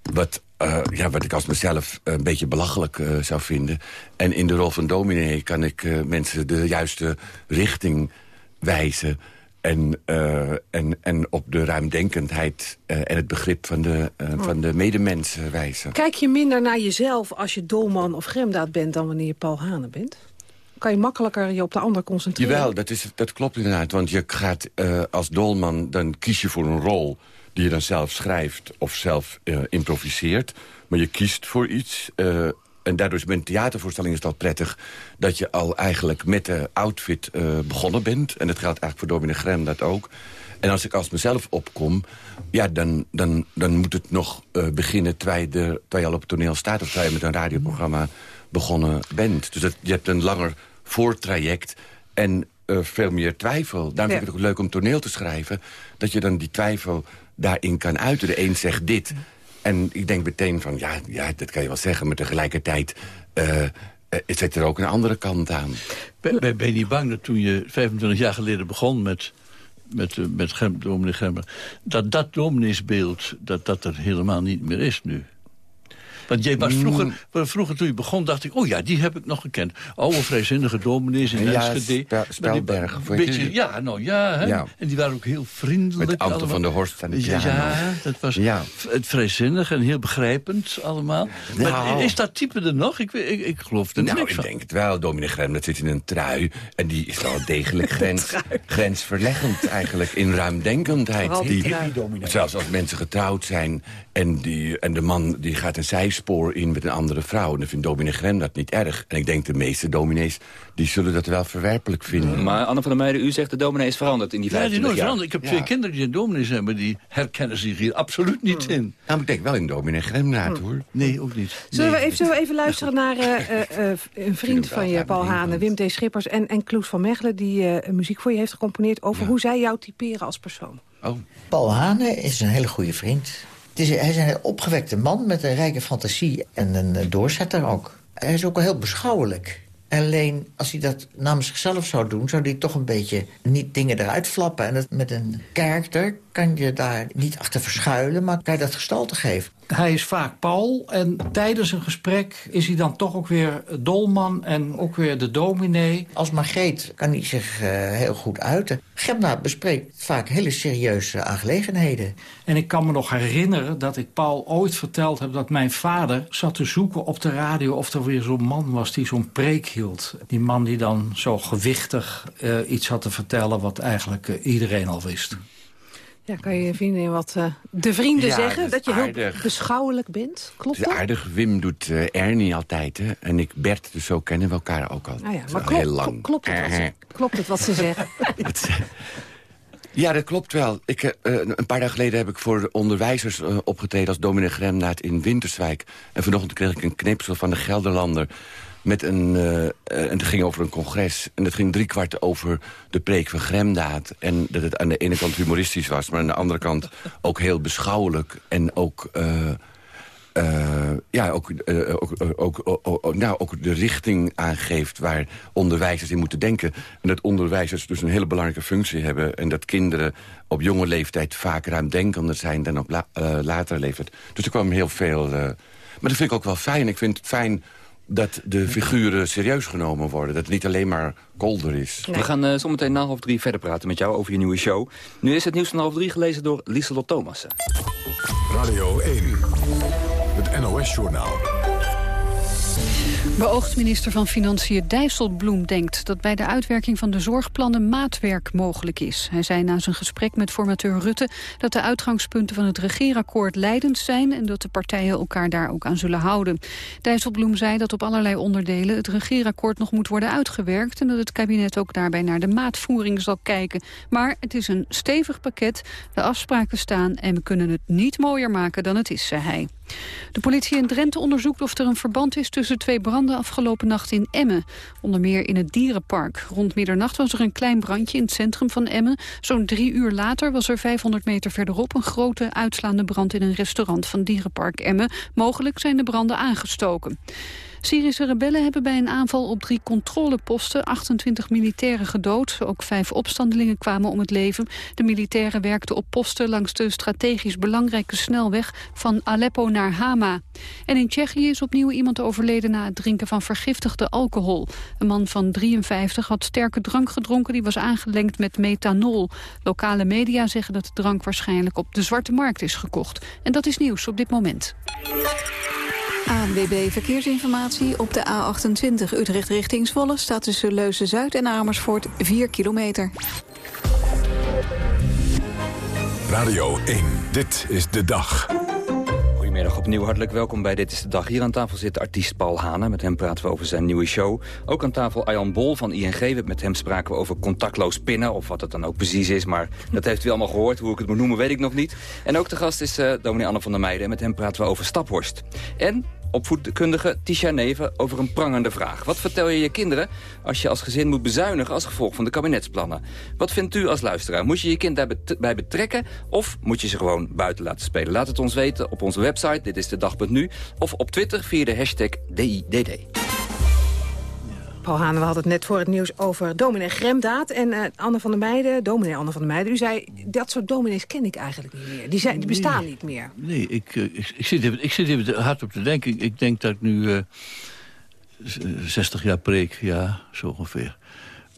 Wat, eh, ja, wat ik als mezelf een beetje belachelijk zou vinden. En in de rol van dominee kan ik mensen de juiste richting wijzen... En, eh, en, en op de ruimdenkendheid eh, en het begrip van de, eh, van de medemens eh, wijzen. Kijk je minder naar jezelf als je Dolman of Gremdaad bent... dan wanneer je Paul Hane bent? Kan je makkelijker je op de ander concentreren? Jawel, dat, is, dat klopt inderdaad. Want je gaat als dolman, dan kies je voor een rol... die je dan zelf schrijft of zelf improviseert. Maar je kiest voor iets. En daardoor is bij een theatervoorstelling is al prettig... dat je al eigenlijk met de outfit eh, begonnen bent. En dat geldt eigenlijk voor Dominic Grem dat ook. En als ik als mezelf opkom, ja, dan, dan, dan moet het nog eh, beginnen... Terwijl de, terwijl je al op het toneel staat of terwijl je met een radioprogramma begonnen bent. Dus dat, je hebt een langer voortraject en eh, veel meer twijfel. Daarom vind ik het ook leuk om toneel te schrijven... dat je dan die twijfel daarin kan uiten. De een zegt dit en ik denk meteen van, ja, ja dat kan je wel zeggen... maar tegelijkertijd eh, eh, zit er ook een andere kant aan. Ben, ben, ben je niet bang dat toen je 25 jaar geleden begon met, met, eh, met Gem, dominee Gemmer... dat dat domineesbeeld, dat dat er helemaal niet meer is nu? Want jij was vroeger, vroeger toen je begon, dacht ik... oh ja, die heb ik nog gekend. Oude vrijzinnige dominees in Ja, Enschede. Spel- Spelberg, die- beetje? Ja, nou ja, hè? Ja. En die waren ook heel vriendelijk. Met Anton allemaal. van der Horst aan de ja, piano. ja, dat was Ja. het vrijzinnig en heel begrijpend allemaal. Nou. Maar is dat type er nog? Ik, weet- ik, ik geloof er Nou, niks ik denk het wel. Dominic Grem, dat zit in een trui. En die is wel degelijk grens, grensverleggend eigenlijk. In ruimdenkendheid. Die Die, zelfs als mensen getrouwd zijn... En, die, en de man die gaat een zijspoor in met een andere vrouw... en dan vindt Dominic Grem dat niet erg. En ik denk de meeste dominees die zullen dat wel verwerpelijk vinden. Maar Anne van der Meijden, u zegt de dominee is veranderd in die Ja, die 25 nooit jaar. veranderd. Ik heb Ja. twee kinderen die dominee zijn, maar die herkennen zich hier absoluut niet in. Nou, maar ik denk wel in Dominic Grem na, hoor. Nee, ook niet. Zullen, we even, zullen we even luisteren naar eh, eh, eh, een vriend van je, Paul Hane, Wim T. Schippers en, en Kloes van Mechelen... die eh, muziek voor je heeft gecomponeerd over hoe zij jou typeren als persoon. Oh. Paul Hane is een hele goede vriend. Is, hij is een opgewekte man met een rijke fantasie en een eh, doorzetter ook. Hij is ook wel heel beschouwelijk. Alleen als hij dat namens zichzelf zou doen... zou hij toch een beetje niet dingen eruit flappen. En met een karakter kan je daar niet achter verschuilen, maar kan je dat gestalte geven. Hij is vaak Paul en tijdens een gesprek is hij dan toch ook weer dolman en ook weer de dominee. Als Margreet kan hij zich uh, heel goed uiten. Gemna bespreekt vaak hele serieuze aangelegenheden. En ik kan me nog herinneren dat ik Paul ooit verteld heb... dat mijn vader zat te zoeken op de radio of er weer zo'n man was die zo'n preek hield. Die man die dan zo gewichtig uh, iets had te vertellen wat eigenlijk uh, iedereen al wist. Ja, kan je je vrienden wat uh, de vrienden Ja, zeggen? dat je heel beschouwelijk bent? Klopt is dat? aardig. Wim doet eh, Ernie altijd, hè. En ik Bert, dus zo kennen we elkaar ook al. Ah ja, maar klopt, heel lang. klopt, het wat ze, klopt het wat ze zeggen? Ja, dat klopt wel. Ik, eh, een paar dagen geleden heb ik voor de onderwijzers eh, opgetreden... als dominee Gremnaat in Winterswijk. En vanochtend kreeg ik een knipsel van de Gelderlander... Met een, eh, eh, en het ging over een congres. En het ging drie kwart over de preek van Gremdaad. En dat het aan de ene kant humoristisch was... maar aan de andere kant ook heel beschouwelijk. En ook... eh, eh, ja, ook, eh, ook, ook, nou, ook de richting aangeeft waar onderwijzers in moeten denken. En dat onderwijzers dus een hele belangrijke functie hebben... en dat kinderen op jonge leeftijd vaak ruimdenkender zijn... dan op la, eh, latere leeftijd. Dus er kwam heel veel... eh, maar dat vind ik ook wel fijn. Ik vind het fijn dat de figuren serieus genomen worden. Dat het niet alleen maar kolder is. We gaan eh, zometeen na half drie verder praten met jou over je nieuwe show. Nu is het nieuws van half drie gelezen door Lieselot Thomassen. Radio 1. Het NOS-journaal. Beoogd minister van Financiën Dijsselbloem denkt dat bij de uitwerking van de zorgplannen maatwerk mogelijk is. Hij zei na zijn gesprek met formateur Rutte dat de uitgangspunten van het regeerakkoord leidend zijn en dat de partijen elkaar daar ook aan zullen houden. Dijsselbloem zei dat op allerlei onderdelen het regeerakkoord nog moet worden uitgewerkt en dat het kabinet ook daarbij naar de maatvoering zal kijken. Maar het is een stevig pakket, de afspraken staan en we kunnen het niet mooier maken dan het is, zei hij. De politie in Drenthe onderzoekt of er een verband is tussen twee branden afgelopen nacht in Emmen. Onder meer in het dierenpark. Rond middernacht was er een klein brandje in het centrum van Emmen. Zo'n drie uur later was er 500 meter verderop een grote uitslaande brand in een restaurant van dierenpark Emmen. Mogelijk zijn de branden aangestoken. Syrische rebellen hebben bij een aanval op drie controleposten 28 militairen gedood. Ook vijf opstandelingen kwamen om het leven. De militairen werkten op posten langs de strategisch belangrijke snelweg van Aleppo naar Hama. En in Tsjechië is opnieuw iemand overleden na het drinken van vergiftigde alcohol. Een man van 53 had sterke drank gedronken die was aangelengd met methanol. Lokale media zeggen dat de drank waarschijnlijk op de zwarte markt is gekocht. En dat is nieuws op dit moment. ANWB Verkeersinformatie. Op de A28 Utrecht richting Zwolle staat tussen Leuzen-Zuid en Amersfoort 4 kilometer. Radio 1. Dit is de dag. Goedemiddag opnieuw, hartelijk welkom bij Dit is de Dag. Hier aan tafel zit artiest Paul Hane. Met hem praten we over zijn nieuwe show. Ook aan tafel Arjan Bol van ING. Met hem spraken we over contactloos pinnen. Of wat het dan ook precies is. Maar dat heeft u allemaal gehoord. Hoe ik het moet noemen, weet ik nog niet. En ook de gast is uh, dominee Anne van der Meijden. En met hem praten we over Staphorst. En opvoedkundige Tisha Neven over een prangende vraag. Wat vertel je je kinderen als je als gezin moet bezuinigen als gevolg van de kabinetsplannen? Wat vindt u als luisteraar? Moet je je kind daarbij betrekken of moet je ze gewoon buiten laten spelen? Laat het ons weten op onze website, dit is de dag.nu, of op Twitter via de hashtag DIDD. Paul Hane, we hadden het net voor het nieuws over dominee Gremdaad. En uh, Anne van der Meijden, dominee Anne van der Meijden... u zei, dat soort dominees ken ik eigenlijk niet meer. Die, zijn, die bestaan Nee. niet meer. Nee, ik, eh, ik, ik, zit even, ik zit even hard op te denken. Ik, ik denk dat ik nu eh, z- 60 jaar preek, ja, zo ongeveer.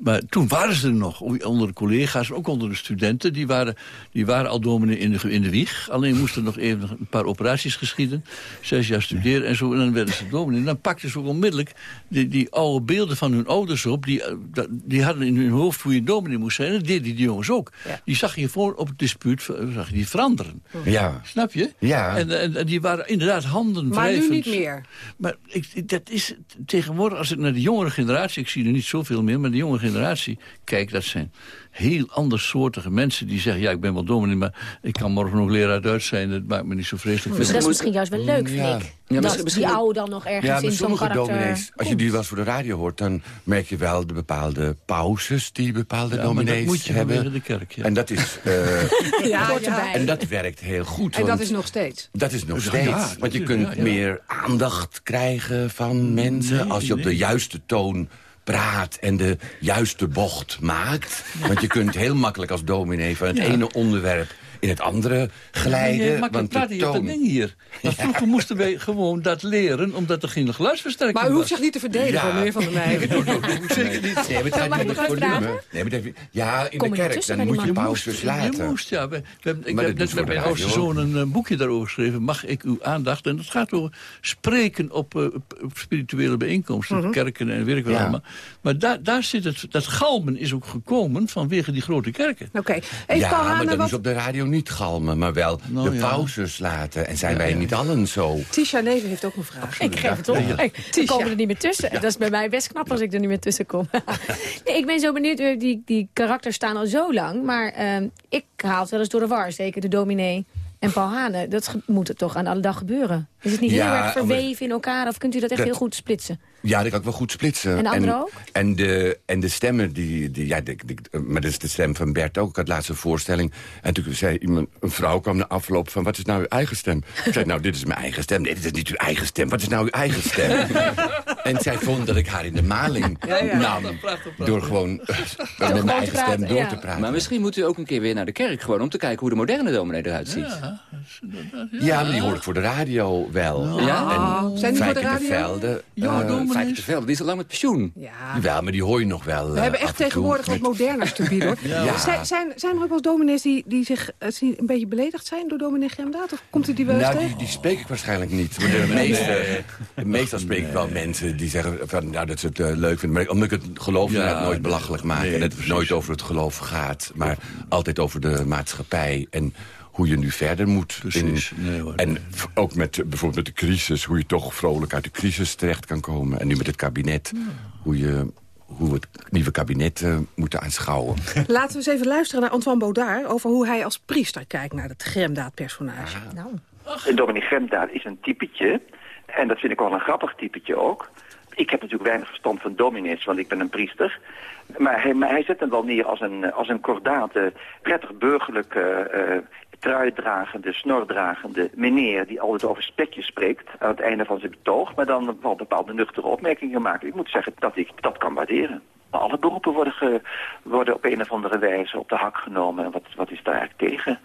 Maar toen waren ze er nog, onder de collega's, ook onder de studenten. Die waren, die waren al dominee in de, in de wieg. Alleen moesten nog even nog een paar operaties geschieden. Zes jaar studeren en zo. En dan werden ze dominee. En dan pakten ze ook onmiddellijk die, die oude beelden van hun ouders op. Die, eh, die hadden in hun hoofd hoe je dominee moest zijn. En dat deden die jongens ook. Die zag je voor op het dispuut, eh, zag je die veranderen. Ja. Snap je? Ja. En, en, en die waren inderdaad handen Maar nu niet meer. Maar ik, ik- dat is tegenwoordig, als ik naar de jongere generatie... ik zie er niet zoveel meer, maar de jongere generatie... kijk, dat zijn heel andersoortige mensen die zeggen... ja, ik ben wel dominee, maar ik kan morgen nog leraar Duits zijn. Dat maakt me niet zo vreselijk Dus dat is misschien juist wel leuk, vind Ja. ik. Ja, dat misschien- misschien- die oude dan nog ergens Ja, in zo'n karakter dominees, als je die wel eens voor de radio hoort... dan merk je wel de bepaalde pauzes die bepaalde Ja, maar dat dominees moet je hebben. de kerk, ja. En dat is... eh, Ja, en dat werkt heel goed. En dat is nog steeds. Dat is nog steeds. ja, want je kunt ja, ja. meer aandacht krijgen van mensen... Nee, als je op de juiste toon praat en de juiste bocht maakt. Want je kunt heel makkelijk als dominee van het ene onderwerp... in het andere glijden. Nee, maar want de je hebt toon... dat ding hier. Maar vroeger moesten wij gewoon dat leren, omdat er geen geluidsversterking Maar u was. hoeft zich niet te verdedigen, Ja. meneer Van der Meijden. Zeker niet. Nee, maar het gaat Mag niet volume. Nee, maar ja, in Kom de je kerk, dan moet je pauzes Je laten. moest, ja. We, we hebben- ik Maar heb net met mijn de oudste zoon een eh, boekje daarover geschreven. Mag ik uw aandacht? En dat gaat over spreken op, eh, op- spirituele bijeenkomsten. Mhm. Kerken en weet ik wel allemaal. Maar daar, daar zit het, dat galmen is ook gekomen vanwege die grote kerken. Oké, even ja, maar dat wat... is op de radio niet galmen, maar wel Nou, de ja. pauzes laten. En zijn wij niet allen zo? Tisha Neven heeft ook een vraag. Ik geef het op. Ja. Ik- We komen er niet meer tussen. Dat is bij mij best knap als ik er niet meer tussen kom. nee, ik ben zo benieuwd. eh, Die, die karakters staan al zo lang. Maar ehm, ik haal het wel eens door de war. Zeker de dominee en Paul Hane. Dat moet er toch aan alle dag gebeuren. Is het niet Ja, heel erg verweven in elkaar? Of kunt u dat echt Dat- heel goed splitsen? Ja, dat kan ik wel goed splitsen. En de anderen ook? En de, en de stemmen, die, die, ja, die, die- maar dat is de stem van Bert ook. Ik had laatst een voorstelling. En toen zei iemand, een vrouw kwam na afloop van... wat is nou uw eigen stem? Ik zei, nou, dit is mijn eigen stem. Nee, dit is niet uw eigen stem. Wat is nou uw eigen stem? en zij vond dat ik haar in de maling Ja, ja. nam... door gewoon eh, met mijn eigen stem door te praten. Maar misschien moet u ook een keer weer naar de kerk gewoon... om te kijken hoe de moderne dominee eruit ziet. Ja, maar die hoor ik voor de radio wel. Ja? En Zijn die voor de de radio? Velde. Ja, eh, Velde, die is al lang met pensioen. Ja. Jawel, maar die hoor je nog wel. We eh, hebben af echt tegenwoordig wat moderners te bieden, hoor. Ja. Zijn, zijn, zijn er ook wel dominees die, die zich eh, zien- een beetje beledigd zijn door dominee Gemdaad? Of komt u die wel eens Nou, tegen? die, die spreek ik waarschijnlijk niet. Maar de meeste, meestal spreek ik wel mensen die zeggen van, nou, dat ze het eh, leuk vinden. Maar omdat ik het geloof Ja, nooit nee, belachelijk maak. nee, en het precies. nooit over het geloof gaat. Maar altijd over de maatschappij. En hoe je nu verder moet. Precies. In, Nee, hoor, en ook met eh, bijvoorbeeld met de crisis. Hoe je toch vrolijk uit de crisis terecht kan komen. En nu met het kabinet. Hoe, je, hoe we het nieuwe kabinet eh, moeten aanschouwen. Laten we eens even luisteren naar Antoine Baudard... over hoe hij als priester kijkt naar het Gremdaad-personage. Nou. Dominic Gremdaad is een typetje. En dat vind ik wel een grappig typetje ook. Ik heb natuurlijk weinig verstand van dominees, want ik ben een priester. Maar hij, maar hij zet hem wel neer als een, als een kordate, prettig burgerlijke, eh truidragende, snordragende meneer... die altijd over spekjes spreekt aan het einde van zijn betoog... maar dan wel bepaalde nuchtere opmerkingen maakt. Ik moet zeggen dat ik dat kan waarderen. Alle beroepen worden, ge- worden op een of andere wijze op de hak genomen. En wat, wat is daar eigenlijk tegen?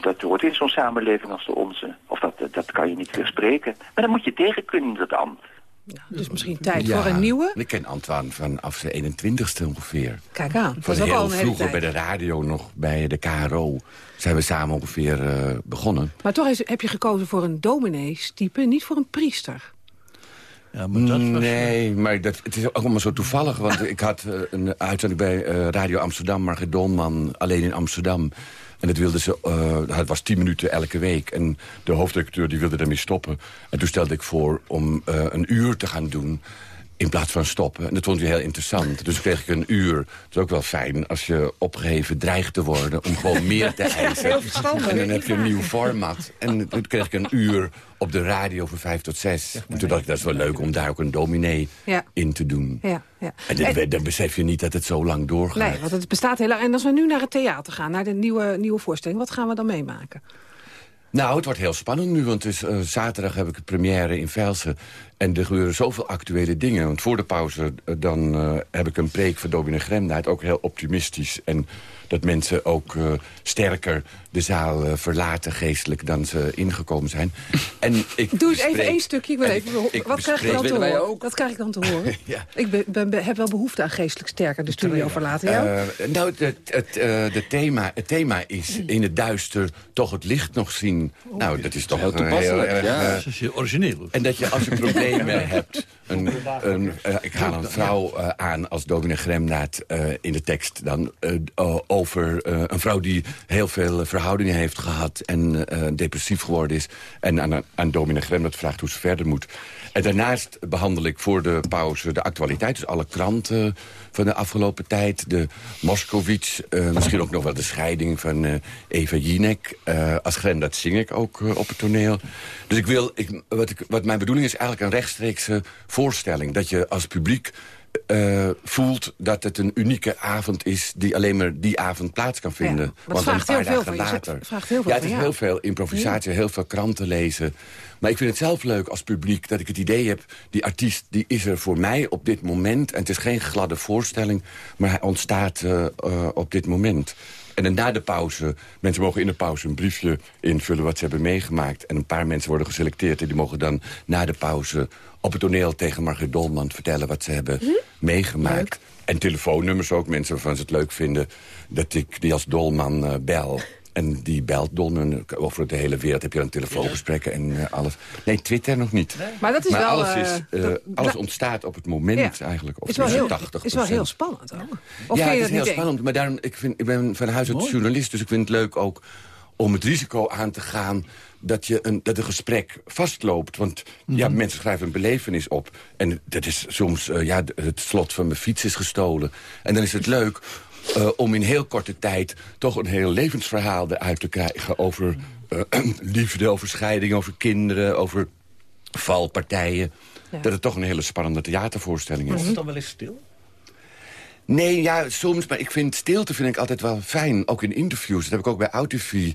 Dat hoort in zo'n samenleving als de onze. Of dat, dat kan je niet weerspreken. Maar dan moet je tegen kunnen, dat ambt. Dus misschien tijd Ja, voor een nieuwe. Ik ken Antoine vanaf zijn 21ste ongeveer. Kijk aan, dat Van is ook al heel een hele vroeger bij de radio nog, bij de KRO, zijn we samen ongeveer eh, begonnen. Maar toch is- heb je gekozen voor een domineestype, niet voor een priester. Ja, maar dat was... Nee, maar dat, het is ook allemaal zo toevallig. Want ik had eh, een uitzending bij eh, Radio Amsterdam, Margit Dolman, alleen in Amsterdam. En dat wilde ze, eh, het was tien minuten elke week. En de hoofdredacteur die wilde daarmee stoppen. En toen stelde ik voor om eh, een uur te gaan doen in plaats van stoppen. En dat vond hij heel interessant. Dus kreeg ik een uur. Het is ook wel fijn als je opgeheven dreigt te worden... om gewoon meer te eisen. En dan heb je een nieuw format. En toen kreeg ik een uur op de radio van vijf tot zes. En toen dacht ik, dat is wel leuk om daar ook een dominee Ja. in te doen. Ja, ja. En dan, dan besef je niet dat het zo lang doorgaat. Nee, want het bestaat heel lang. En als we nu naar het theater gaan, naar de nieuwe, nieuwe voorstelling... wat gaan we dan meemaken? Nou, het wordt heel spannend nu, want het eh, zaterdag heb ik een première in Velsen. En er gebeuren zoveel actuele dingen. Want voor de pauze eh, dan eh, heb ik een preek van Domine Gremdaad. Ook heel optimistisch. En dat mensen ook eh, sterker de zaal eh, verlaten geestelijk dan ze ingekomen zijn. En ik Doe eens even één stukje. Ik wil en even, ik wat krijg je bespreek- dan te horen? ook. Wat krijg ik dan te horen? Ja. Ik ben, ben- ben- heb wel behoefte aan geestelijk sterker de studio verlaten. jou? Eh, nou, het, het, eh, de thema, het thema is in het duister toch het licht nog zien. Nou, dat is toch Heel toepasselijk, ja. Dat is heel origineel. En dat je als je problemen hebt... Een, een, eh, ik haal een vrouw eh, aan als dominee Gremnaat eh, in de tekst dan... eh, o- over eh, een vrouw die heel veel verhoudingen heeft gehad... en eh, depressief geworden is. En aan, aan Gremnaat vraagt hoe ze verder moet. En daarnaast behandel ik voor de pauze de actualiteit. Dus alle kranten van de afgelopen tijd. De Moskowitz, eh, misschien ook nog wel de scheiding van eh, Eva Jinek. Eh, als Gremnaat zing ik ook eh, op het toneel. Dus ik wil, ik, wat, ik, wat mijn bedoeling is eigenlijk een rechtstreekse voorstelling. Dat je als publiek eh, voelt dat het een unieke avond is... die alleen maar die avond plaats kan vinden. Want vraagt een paar heel dagen later... Het vraagt heel veel ja, het is heel veel improvisatie, heel veel kranten lezen. Maar ik vind het zelf leuk als publiek dat ik het idee heb... die artiest die is er voor mij op dit moment. En het is geen gladde voorstelling, maar hij ontstaat eh, eh, op dit moment. En dan na de pauze, mensen mogen in de pauze een briefje invullen... wat ze hebben meegemaakt. En een paar mensen worden geselecteerd... en die mogen dan na de pauze op het toneel tegen Margriet Dolman vertellen... wat ze hebben meegemaakt. En telefoonnummers ook, mensen waarvan ze het leuk vinden... dat ik die als Dolman eh, bel... En die belt Dolman over de hele wereld. Heb je dan telefoongesprekken en eh, alles. Nee, Twitter nog niet. Maar dat is wel, alles, eh, is, eh, dat- alles dat- ontstaat op het moment Ja. eigenlijk. Of is wel, heel, 80 is wel heel spannend ook. Of ja, vind je het dat is heel spannend. Maar daarom, ik, vind, ik ben van huis uit Mooi. journalist, dus ik vind het leuk ook om het risico aan te gaan dat, je een, dat een gesprek vastloopt. Want ja, Mhm. mensen schrijven een belevenis op. En dat is soms, eh, ja, het slot van mijn fiets is gestolen. En dan is het leuk eh, om in heel korte tijd toch een heel levensverhaal eruit te krijgen... over eh, liefde, over scheiding, over kinderen, over valpartijen. Dat het toch een hele spannende theatervoorstelling is. Is het dan wel eens stil? Nee, ja, soms. Maar ik vind stilte vind ik altijd wel fijn. Ook in interviews. Dat heb ik ook bij AutoV.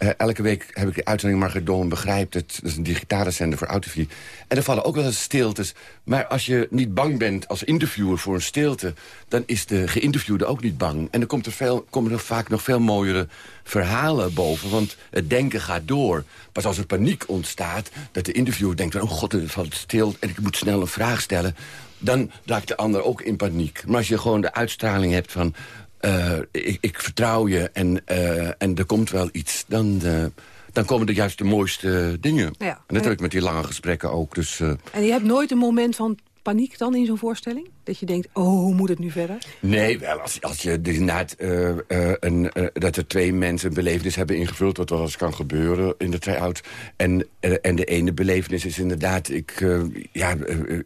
Eh, elke week heb ik de uitzending Margaret Begrijpt het. Dat is een digitale zender voor AutoV. En er vallen ook wel eens stiltes. Maar als je niet bang bent als interviewer voor een stilte... dan is de geïnterviewde ook niet bang. En dan komt er veel, komen er vaak nog veel mooiere verhalen boven. Want het denken gaat door. Pas als er paniek ontstaat, dat de interviewer denkt... oh god, er valt stil en ik moet snel een vraag stellen... dan raakt de ander ook in paniek. Maar als je gewoon de uitstraling hebt van... eh, ik, ik vertrouw je en, eh, en er komt wel iets... dan, eh, dan komen er juist de mooiste dingen. Ja. En dat heb ik met die lange gesprekken ook. Dus, En je hebt nooit een moment van paniek dan in zo'n voorstelling? Dat je denkt, oh, hoe moet het nu verder? Nee, wel, als, als je dus inderdaad eh, eh, een, eh, dat er twee mensen een belevenis hebben ingevuld... wat wel eens kan gebeuren in de try-out. En, en de ene belevenis is inderdaad... Ik, eh, ja,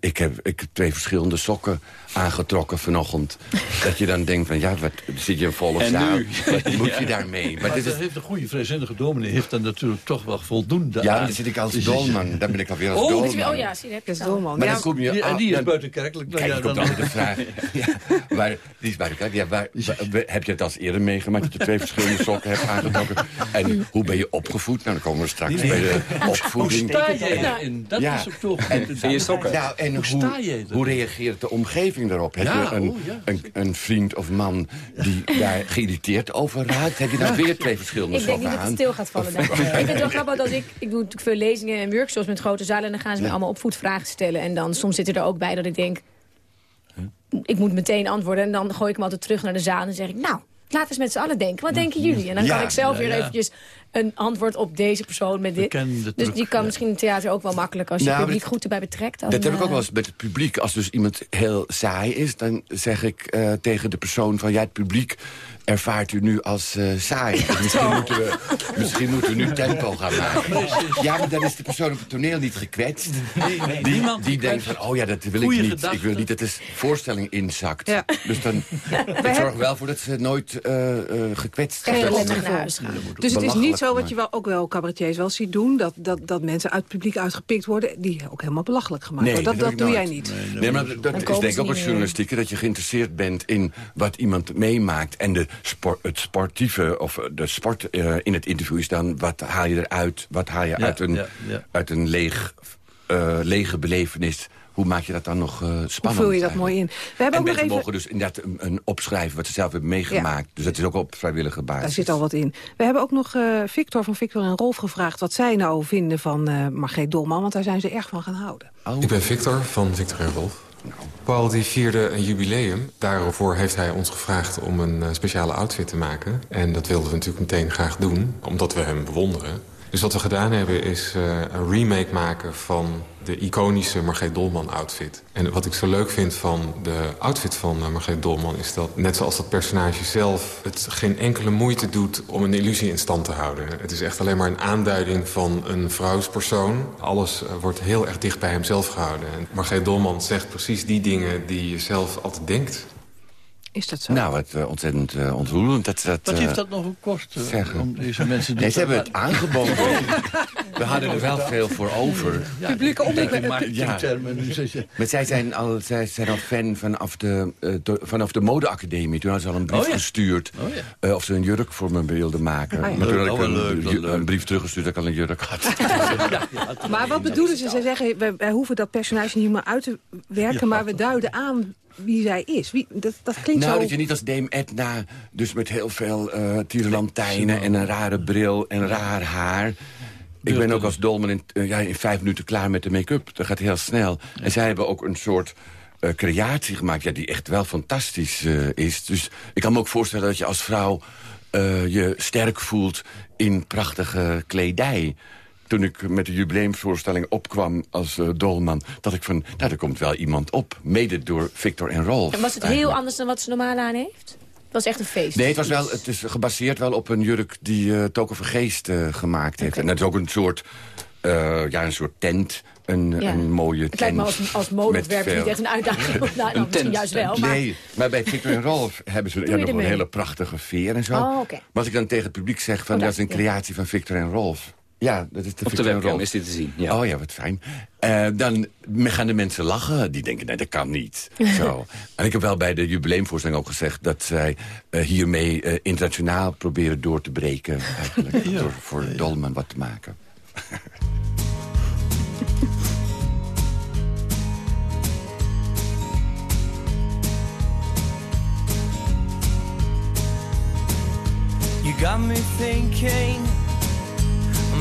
ik, heb, ik heb twee verschillende sokken aangetrokken vanochtend. dat je dan denkt van, ja, wat, zit je in volle En zaal? Wat moet je daarmee? Maar, dit is, heeft een goede vrijzinnige dominee heeft dan natuurlijk toch wel voldoende ja, aan. dan zit ik als Dus- dolman. Dan ben ik alweer als Oh, dolman. Oh ja, zie je, heb je het. Dolman. Maar Ja, dan kom je... Die- is buitenkerkelijk. Nou Kijk, ja, dan- altijd de vraag. ja, maar, die is buiten kijf. Ja, waar, waar- heb je het als eerder meegemaakt... dat je twee verschillende sokken hebt aangetrokken? En hoe ben je opgevoed? Nou, dan komen we straks bij de opvoeding. Hoe sta jij daarin? Dat Ja. is ook toch... En, In je sokken. Nou, en Hoe hoe, sta je hoe reageert de omgeving daarop? Heb Ja, je een, oh, ja. een, een vriend of man die daar geïrriteerd over raakt? Heb je dan weer twee verschillende Ik denk sokken niet dat aan? het stil gaat vallen. daar. ik vind het wel grappig dat ik... Ik doe natuurlijk veel lezingen en workshops met grote zalen... en dan gaan ze me allemaal opvoedvragen stellen. En dan soms zitten er ook bij dat ik denk... Ik moet meteen antwoorden. En dan gooi ik hem altijd terug naar de zaal en zeg ik... Nou, laten we eens met z'n allen denken. Wat denken jullie? En dan Ja, kan ik zelf weer eventjes een antwoord op deze persoon met dit. Dus truc, die kan ja. misschien in het theater ook wel makkelijk... als je Nou, het publiek goed erbij betrekt. Dan, Dat heb ik ook eh, wel eens met het publiek. Als dus iemand heel saai is, dan zeg ik eh, tegen de persoon van... ja, het publiek ervaart u nu als eh, saai. Dus misschien, moeten we, misschien moeten we nu tempo gaan maken. Ja, maar dan is de persoon op het toneel niet gekwetst. Die, niemand die denkt van, oh ja, dat wil ik niet. gedachte. Ik wil niet dat de voorstelling inzakt. Ja. Dus dan ik zorg wel voor dat ze nooit eh, eh, gekwetst gaan. Dus het is niet zo wat je wel, ook wel cabaretiers wel ziet doen... Dat, dat, dat mensen uit het publiek uitgepikt worden... die ook helemaal belachelijk gemaakt worden. Dat, dat doe nooit. jij niet. Nee, maar dat is denk ik ook als journalistiek... dat je geïnteresseerd bent in wat iemand meemaakt. En de sport, het sportieve, of eh, de sport eh, in het interview is dan... wat haal je eruit, wat haal je Ja, uit een, ja, ja. Uit een leeg, eh, lege belevenis... Hoe maak je dat dan nog eh, spannend? Hoe vul je dat eigenlijk? mooi in? We hebben En ook nog even... mogen dus inderdaad een, een opschrijven wat ze zelf hebben meegemaakt. Dus dat is ook op vrijwillige basis. Daar zit al wat in. We hebben ook nog eh, Victor van Victor en Rolf gevraagd... wat zij nou vinden van eh Margreet Dolman, want daar zijn ze erg van gaan houden. Ik ben Victor van Victor en Rolf. Paul die vierde een jubileum. Daarvoor heeft hij ons gevraagd om een speciale outfit te maken. En dat wilden we natuurlijk meteen graag doen, omdat we hem bewonderen. Dus wat we gedaan hebben is eh, een remake maken van de iconische Margreet Dolman outfit. En wat ik zo leuk vind van de outfit van eh, Margreet Dolman... is dat, net zoals dat personage zelf... het geen enkele moeite doet om een illusie in stand te houden. Het is echt alleen maar een aanduiding van een vrouwspersoon. Alles eh, wordt heel erg dicht bij hemzelf gehouden. En Margreet Dolman zegt precies die dingen die je zelf altijd denkt. Is dat zo? Nou, wat eh, ontzettend eh, ontroerend. Dat, dat, Wat heeft dat nog gekost? zeggen. om deze mensen... Nee, ze hebben het aangeboden. we hadden er wel veel voor over. Publieke Ja. marketingtermen. nu zeg je- Maar zij zijn al, zij zijn al fan vanaf de, eh, vanaf de modeacademie. Toen hadden ze al een brief Oh ja. gestuurd Oh ja. eh, of ze een jurk voor me wilden maken. Ah ja. Maar toen had Oh, ik een, leuk, een brief teruggestuurd dat ik al een jurk had. Maar wat bedoelen ze? Ze zeggen, wij, wij hoeven dat personage niet helemaal uit te werken... Ja. maar we duiden aan wie zij is. Wie, dat, dat klinkt nou, zo... dat je niet als Dame Edna, dus met heel veel eh tierenlantijnen en een rare bril en raar haar. Ik ben ook als dolman in, eh, ja, in vijf minuten klaar met de make-up. Dat gaat heel snel. En zij hebben ook een soort eh, creatie gemaakt ja, die echt wel fantastisch eh, is. Dus ik kan me ook voorstellen dat je als vrouw eh, je sterk voelt in prachtige kledij. Toen ik met de jubileumsvoorstelling opkwam als dolman... dat ik van, nou, er komt wel iemand op. Mede door Victor en Rolf. En was het heel anders dan wat ze normaal aan heeft? Het was echt een feest. Nee, het, was wel, het is gebaseerd wel op een jurk die eh Token van Geest eh, gemaakt heeft. En dat is ook een soort, eh, ja, een soort tent. Een, Ja. een mooie Het tent. lijkt me als, als modeontwerper met niet echt een uitdaging. nou, nou, misschien juist wel. Maar... Nee, maar bij Victor en Rolf hebben ze ja, nog een hele prachtige veer en zo. Oh, oké. Maar als ik dan tegen het publiek zeg van Oh, dat is een ja. creatie van Victor en Rolf. Ja, dat is de Op de webcam is dit te zien, ja. Oh ja, wat fijn. Eh, dan gaan de mensen lachen. Die denken, nee, dat kan niet. Zo. En ik heb wel bij de jubileumvoorstelling ook gezegd... dat zij eh, hiermee eh, internationaal proberen door te breken. Eigenlijk, door voor Dolman wat te maken. You got me thinking,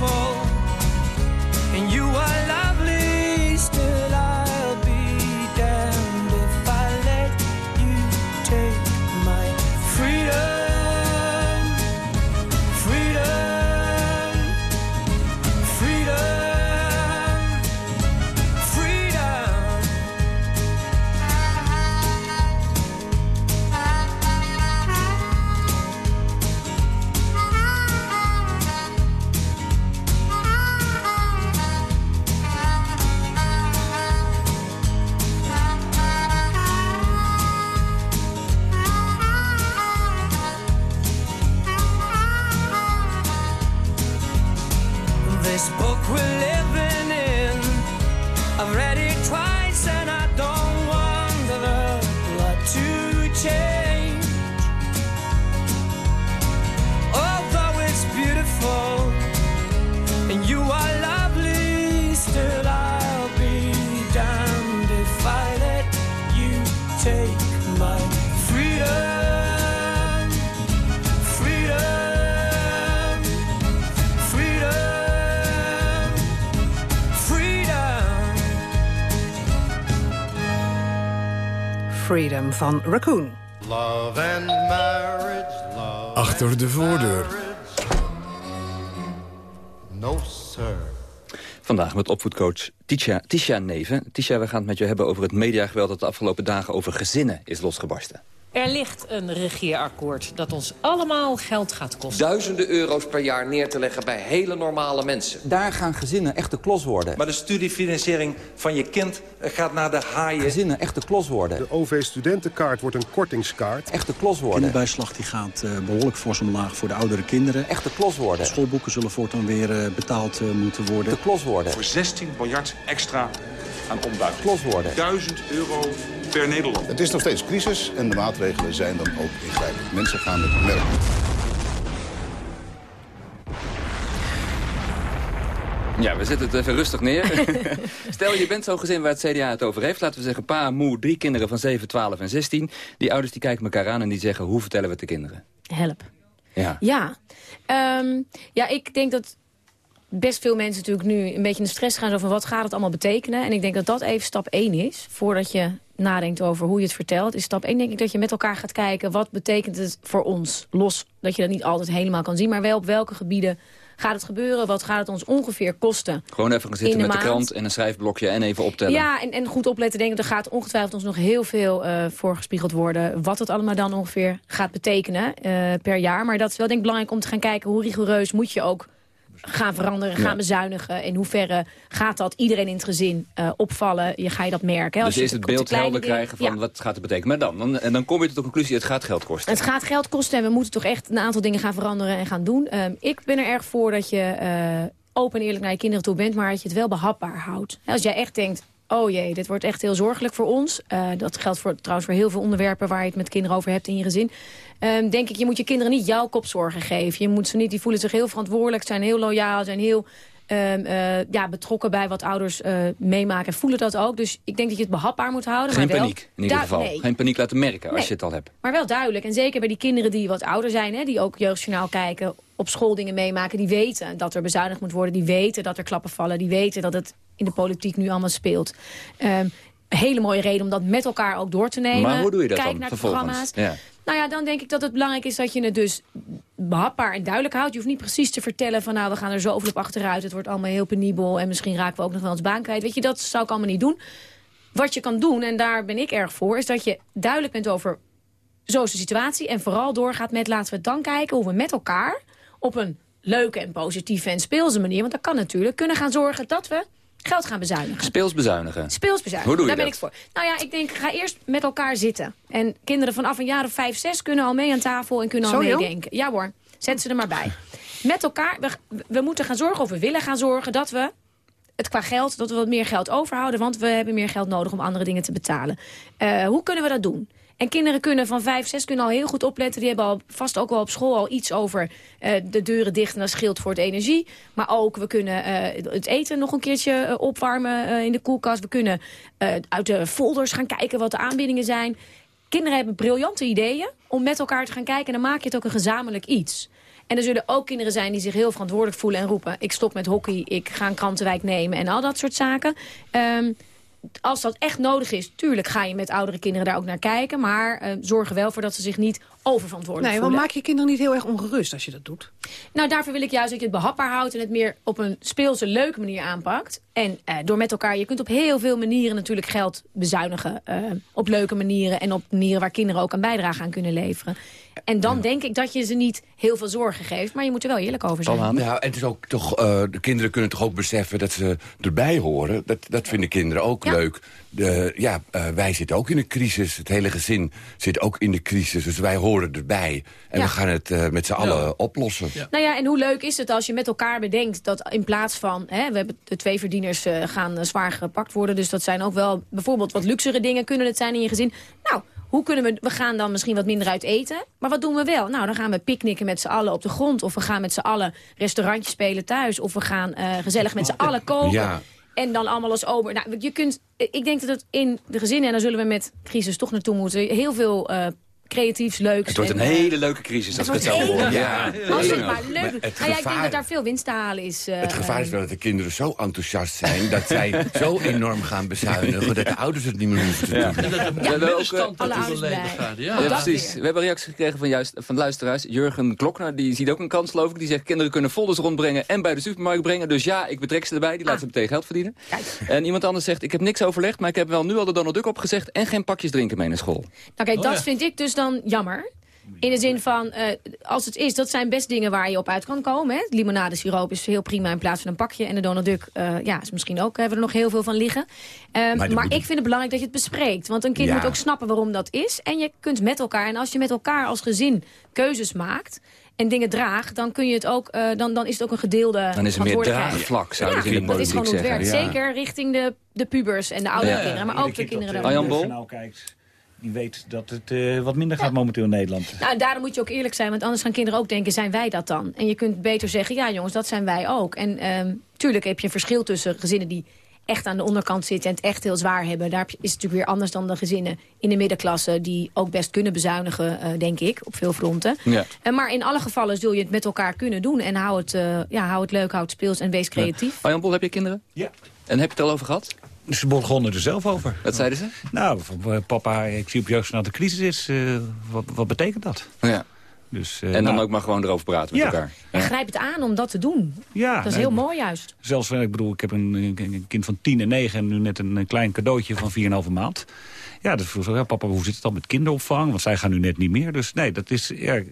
beautiful Freedom van Raccoon. Love and marriage, love Achter de voordeur. no sir. Vandaag met opvoedcoach Tisha, Tisha Neven. Tisha, we gaan het met je hebben over het mediageweld... dat de afgelopen dagen over gezinnen is losgebarsten. Er ligt een regeerakkoord dat ons allemaal geld gaat kosten. Duizenden euro's per jaar neer te leggen bij hele normale mensen. Daar gaan gezinnen echt de klos worden. Maar de studiefinanciering van je kind gaat naar de haaien. Gezinnen echt de klos worden. De OV-studentenkaart wordt een kortingskaart. Echt de klos worden. Kinderbijslag die gaat uh, behoorlijk fors omlaag voor de oudere kinderen. Echt de klos worden. De schoolboeken zullen voortaan weer uh, betaald uh, moeten worden. De klos worden. Voor 16 miljard extra aan. Klos worden. 1000 euro per Nederland. Het is nog steeds crisis en de maatregelen zijn dan ook ingrijpend. Mensen gaan het merken. Ja, we zetten het even rustig neer. Stel, je bent zo'n gezin waar het CDA het over heeft. Laten we zeggen, pa, moe, drie kinderen van 7, 12 en 16. Die ouders die kijken elkaar aan en die zeggen, hoe vertellen we het de kinderen? Help. Ja. Ja. Um, ja, ik denk dat best veel mensen natuurlijk nu een beetje in de stress gaan... over wat gaat het allemaal betekenen. En ik denk dat dat even stap 1 is, voordat je nadenkt over hoe je het vertelt... is stap 1 denk ik dat je met elkaar gaat kijken... wat betekent het voor ons? Los dat je dat niet altijd helemaal kan zien... maar wel op welke gebieden gaat het gebeuren? Wat gaat het ons ongeveer kosten? Gewoon even gaan zitten met maand? de krant en een schrijfblokje en even optellen. Ja, en, en goed opletten. Denk ik, er gaat ongetwijfeld ons nog heel veel uh, voorgespiegeld worden... wat het allemaal dan ongeveer gaat betekenen uh, per jaar. Maar dat is wel denk ik belangrijk om te gaan kijken... hoe rigoureus moet je ook gaan veranderen, gaan bezuinigen. In hoeverre gaat dat iedereen in het gezin uh, opvallen? Je, ga je dat merken? hè? Als Dus je eerst het beeld helder krijgen van wat gaat het betekenen. Maar dan, dan, en dan kom je tot de conclusie, het gaat geld kosten. Het gaat geld kosten en we moeten toch echt een aantal dingen gaan veranderen en gaan doen. Um, ik ben er erg voor dat je uh, open en eerlijk naar je kinderen toe bent... maar dat je het wel behapbaar houdt. Als jij echt denkt, oh jee, dit wordt echt heel zorgelijk voor ons. Uh, dat geldt voor, trouwens voor heel veel onderwerpen waar je het met kinderen over hebt in je gezin. Um, denk ik, je moet je kinderen niet jouw kopzorgen geven. Je moet ze niet, die voelen zich heel verantwoordelijk, zijn heel loyaal, zijn heel... Um, uh, ja, betrokken bij wat ouders uh, meemaken en voelen dat ook. Dus ik denk dat je het behapbaar moet houden. Geen maar wel paniek, in ieder geval. Nee. Geen paniek laten merken als Nee. je het al hebt. Maar wel duidelijk. En zeker bij die kinderen die wat ouder zijn... Hè, die ook jeugdjournaal kijken, op school dingen meemaken... die weten dat er bezuinigd moet worden. Die weten dat er klappen vallen. Die weten dat het in de politiek nu allemaal speelt. Um, hele mooie reden om dat met elkaar ook door te nemen. Maar hoe doe je dat Kijk dan naar de vervolgens? programma's. Ja. Nou ja, dan denk ik dat het belangrijk is dat je het dus behapbaar en duidelijk houdt. Je hoeft niet precies te vertellen van nou, we gaan er zoveel op achteruit. Het wordt allemaal heel penibel en misschien raken we ook nog wel eens baan kwijt. Weet je, dat zou ik allemaal niet doen. Wat je kan doen, en daar ben ik erg voor, is dat je duidelijk bent over zo is de situatie. En vooral doorgaat met laten we dan kijken hoe we met elkaar op een leuke en positieve en speelse manier, want dat kan natuurlijk, kunnen gaan zorgen dat we geld gaan bezuinigen. Speels bezuinigen. Speels bezuinigen. Hoe doe je Daar ben ik voor. Nou ja, ik denk, ga eerst met elkaar zitten. En kinderen vanaf een jaar of vijf, zes kunnen al mee aan tafel en kunnen al Zo, meedenken. Ja hoor, zet ze er maar bij. Met elkaar, we, we moeten gaan zorgen, of we willen gaan zorgen, dat we het qua geld, dat we wat meer geld overhouden. Want we hebben meer geld nodig om andere dingen te betalen. Eh, hoe kunnen we dat doen? En kinderen kunnen van vijf, zes kunnen al heel goed opletten. Die hebben al vast ook wel op school al iets over eh, de deuren dicht. En dat scheelt voor het energie. Maar ook, we kunnen eh, het eten nog een keertje eh, opwarmen in de koelkast. We kunnen uit de folders gaan kijken wat de aanbiedingen zijn. Kinderen hebben briljante ideeën om met elkaar te gaan kijken. En dan maak je het ook een gezamenlijk iets. En er zullen ook kinderen zijn die zich heel verantwoordelijk voelen en roepen... ik stop met hockey, ik ga een krantenwijk nemen en al dat soort zaken. Ehm, als dat echt nodig is, tuurlijk ga je met oudere kinderen daar ook naar kijken. Maar eh, zorg er wel voor dat ze zich niet oververantwoordelijk Nee, want voelen. maak je kinderen niet heel erg ongerust als je dat doet? Nou, daarvoor wil ik juist dat je het behapbaar houdt... en het meer op een speelse, leuke manier aanpakt. En eh, door met elkaar, je kunt op heel veel manieren natuurlijk geld bezuinigen. eh, op leuke manieren en op manieren waar kinderen ook een bijdrage aan kunnen leveren. En dan denk ik dat je ze niet heel veel zorgen geeft... maar je moet er wel eerlijk over zijn. Ja, en het is ook toch, eh, de kinderen kunnen toch ook beseffen dat ze erbij horen. Dat, dat vinden kinderen ook Ja. leuk. De, ja, eh, wij zitten ook in een crisis. Het hele gezin zit ook in de crisis. Dus wij horen erbij. En Ja. we gaan het eh, met z'n allen oplossen. Nou ja, en hoe leuk is het als je met elkaar bedenkt dat in plaats van... Hè, we hebben de twee verdieners eh, gaan eh, zwaar gepakt worden. Dus dat zijn ook wel bijvoorbeeld wat luxere dingen kunnen het zijn in je gezin. Nou, hoe kunnen we... We gaan dan misschien wat minder uit eten. Maar wat doen we wel? Nou, dan gaan we picknicken met z'n allen op de grond. Of we gaan met z'n allen restaurantjes spelen thuis. Of we gaan eh, gezellig met z'n allen koken. Ja. En dan allemaal als ober. Nou, je kunt, ik denk dat het in de gezinnen, en daar zullen we met crisis toch naartoe moeten... heel veel eh, creatiefs, leuks... Het wordt een en, eh, hele leuke crisis als ik het het zo wordt hoor. heel- Ja. Als het Ja. maar leuk Maar is. het ja, ik denk dat daar veel winst te halen is. eh, Het gevaar is wel dat de kinderen zo enthousiast zijn... dat zij zo enorm gaan bezuinigen... dat de ouders het niet meer hoeven te doen. We hebben ook, eh, Alle ouders. Ja, precies. We hebben reacties gekregen van, juist, van luisteraars. Jurgen Klokner, die ziet ook een kans, geloof ik. Die zegt, kinderen kunnen folders rondbrengen en bij de supermarkt brengen. Dus ja, ik betrek ze erbij. Die laten ze meteen geld verdienen. En iemand anders zegt, ik heb niks overlegd... maar ik heb wel nu al de Donald Duck opgezegd... en geen pakjes drinken mee naar school. Nou kijk, dat vind ik dus, dan jammer. In de zin van, eh, als het is, dat zijn best dingen waar je op uit kan komen. Hè? Limonadesiroop is heel prima in plaats van een pakje. En de Donald Duck, eh, ja, is misschien ook, hebben we er nog heel veel van liggen. Ehm, Maar ik vind het belangrijk dat je het bespreekt. Want een kind Ja. moet ook snappen waarom dat is. En je kunt met elkaar, en als je met elkaar als gezin keuzes maakt... en dingen draagt, dan, kun je het ook, eh, dan, dan is het ook een gedeelde Dan is er meer draagvlak, zou je ja, in de dat is gewoon hoe het politiek werkt. zeggen. Ja. Zeker richting de, de pubers en de oudere Ja. kinderen. Maar ook de kinderen. Arjan Bol? Die weet dat het eh, wat minder gaat momenteel in Nederland. Nou, daarom moet je ook eerlijk zijn, want anders gaan kinderen ook denken, zijn wij dat dan? En je kunt beter zeggen, ja jongens, dat zijn wij ook. En ehm, tuurlijk heb je een verschil tussen gezinnen die echt aan de onderkant zitten en het echt heel zwaar hebben. Daar is het natuurlijk weer anders dan de gezinnen in de middenklasse... die ook best kunnen bezuinigen, eh, denk ik, op veel fronten. Ja. Eh, maar in alle gevallen zul je het met elkaar kunnen doen. En hou het, eh, ja, hou het leuk, hou het speels en wees creatief. Arjan Bol, heb je kinderen? Ja. En heb je het al over gehad? Ze begonnen er zelf over. Wat zeiden ze? Nou, eh, papa, ik zie op jeugd dat de crisis is. eh, wat, wat betekent dat? Ja. Dus, eh, En dan nou, ook maar gewoon erover praten met Ja. elkaar. En grijp het aan om dat te doen. Ja, dat is nee, heel mooi juist. Zelfs, ik bedoel, ik heb een, een- een kind van 10 en 9 en nu net een, een klein cadeautje van 4,5 maand. Ja, dat vroeg zo, ja, papa, hoe zit het dan met kinderopvang? Want zij gaan nu net niet meer. Dus nee, dat is... Ja,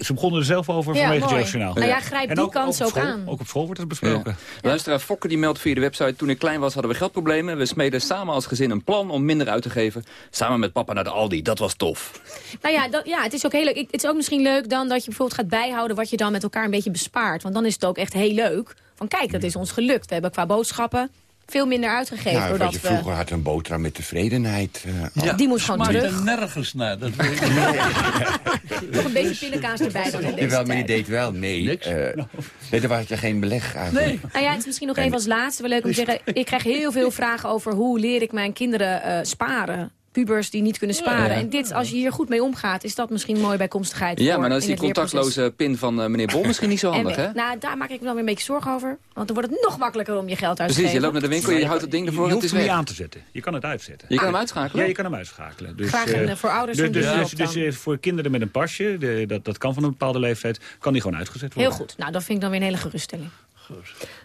ze begonnen er zelf over Ja, vanwege het jeugdjournaal. Nou ja, grijp En die ook- kans ook school- aan. Ook op school wordt het besproken. Ja. Luisteraar Fokker die meldt via de website... toen ik klein was hadden we geldproblemen. We smeden samen als gezin een plan om minder uit te geven. Samen met papa naar de Aldi. Dat was tof. Nou ja, dat, ja, het is ook heel leuk. Ik- Het is ook misschien leuk dan dat je bijvoorbeeld gaat bijhouden wat je dan met elkaar een beetje bespaart. Want dan is het ook echt heel leuk. Van kijk, dat is ons gelukt. We hebben qua boodschappen veel minder uitgegeven. Ja, wat doordat je we... vroeger had een boterham met tevredenheid. eh, Ja, die moet gewoon terug. er nergens naar. Dat weet ik Toch een beetje pindakaas erbij dan in deze Jawel, maar die tijd. deed wel. Nee, eh nee daar was je geen beleg eigenlijk. Nou ja, het is misschien nog En- even als laatste wel leuk om te zeggen. Ik krijg heel veel vragen over hoe leer ik mijn kinderen eh, sparen. Pubers die niet kunnen sparen. Ja. En dit, als je hier goed mee omgaat, is dat misschien mooi bijkomstigheid. Ja, voor maar dan is die contactloze pin van eh, meneer Bol misschien niet zo handig, En, hè? Nou, daar maak ik me dan weer een beetje zorgen over. Want dan wordt het nog makkelijker om je geld uit te Precies, je geven. loopt naar de winkel, je houdt het ding ervoor Je het is hem niet aan te zetten. Je kan het uitzetten. Je kan hem uitschakelen? Ja, je kan hem uitschakelen. Dus, Vraag een, eh, voor ouders dus, dus, dus, dus, voor kinderen met een pasje, de, dat, dat kan van een bepaalde leeftijd, kan die gewoon uitgezet worden. Heel goed. Nou, dat vind ik dan weer een hele geruststelling.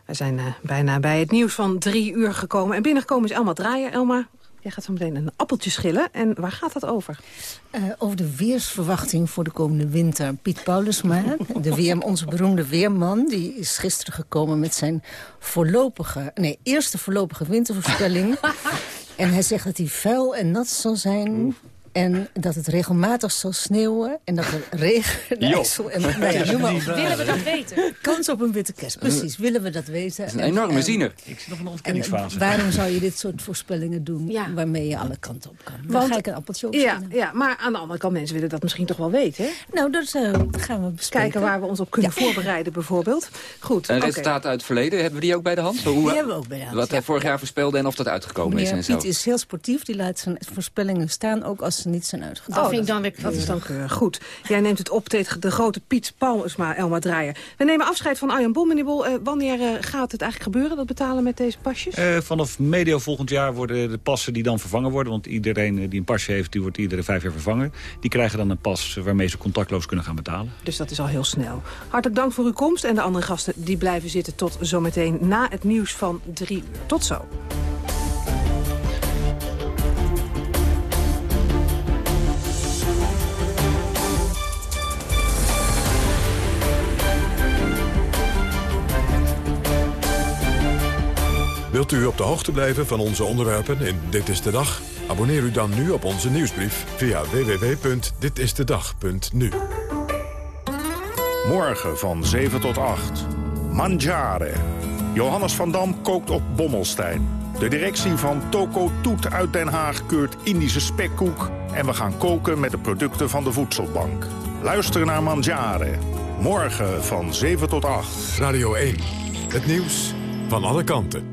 We zijn eh, bijna bij het nieuws van drie uur gekomen. En binnengekomen is Elma Draaier. Elma, jij gaat zo meteen een appeltje schillen. En waar gaat dat over? Eh, over de weersverwachting voor de komende winter. Piet Paulusma, de weer, onze beroemde weerman... die is gisteren gekomen met zijn voorlopige... nee, eerste voorlopige wintervoorspelling. en hij zegt dat hij vuil en nat zal zijn... En dat het regelmatig zal sneeuwen. En dat er regen en en nou ja, noem maar op. Willen we dat weten? Kans op een witte kerst, precies. Willen we dat weten? Dat is een En, enorme eh, ziener. Ik zit nog in de en ontkenningsfase. waarom zou je dit soort voorspellingen doen... waarmee je alle kanten op kan? Dan Want- ga ik een appeltje op Ja, ja, maar aan de andere kant, mensen willen dat misschien toch wel weten. Hè? Nou, dat eh, gaan we bespreken. Kijken waar we ons op kunnen voorbereiden bijvoorbeiden. Goed, Een resultaat uit het verleden, hebben we die ook bij de hand? Zo, hoe- Die hebben we ook bij de hand, Wat hij vorig jaar voorspelde en of dat uitgekomen is en zo. Piet is heel sportief. Die laat zijn voorspellingen staan, ook als ze niet zijn uitgekomen. Oh, dat- Dat is dan keurig. Goed. Jij neemt het op tegen de grote Piet Palmsma, Elma Draaier. We nemen afscheid van Arjan Bol. Meneer Bol, eh, wanneer eh, gaat het eigenlijk gebeuren, dat betalen met deze pasjes? Eh, vanaf medio volgend jaar worden de passen die dan vervangen worden... want iedereen eh, die een pasje heeft, die wordt iedere vijf jaar vervangen... die krijgen dan een pas waarmee ze contactloos kunnen gaan betalen. Dus dat is al heel snel. Hartelijk dank voor uw komst. En de andere gasten die blijven zitten tot zometeen na het nieuws van drie uur. Tot zo. Wilt u op de hoogte blijven van onze onderwerpen in Dit is de Dag? Abonneer u dan nu op onze nieuwsbrief via www.ditistedag.nu. Morgen van 7 tot 8. Mangiare. Johannes van Dam kookt op Bommelstein. De directie van Toko Toet uit Den Haag keurt Indische spekkoek... en we gaan koken met de producten van de Voedselbank. Luister naar Mangiare. Morgen van 7 tot 8. Radio 1. Het nieuws van alle kanten.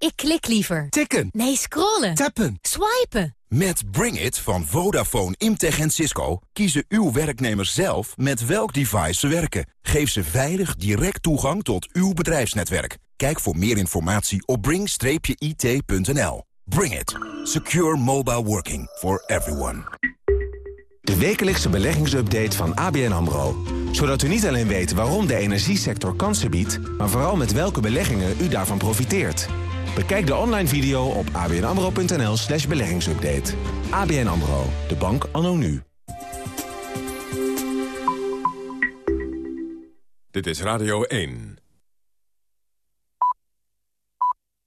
Ik klik liever. Tikken. Nee, scrollen. Tappen. Swipen. Met Bring It van Vodafone, Imtech en Cisco kiezen uw werknemers zelf met welk device ze werken. Geef ze veilig direct toegang tot uw bedrijfsnetwerk. Kijk voor meer informatie op bring-it.nl. Bring It. Secure mobile working for everyone. De wekelijkse beleggingsupdate van ABN AMRO. Zodat u niet alleen weet waarom de energiesector kansen biedt... maar vooral met welke beleggingen u daarvan profiteert. Bekijk de online video op abnamro.nl slash beleggingsupdate. ABN AMRO, de bank anno nu. Dit is Radio 1.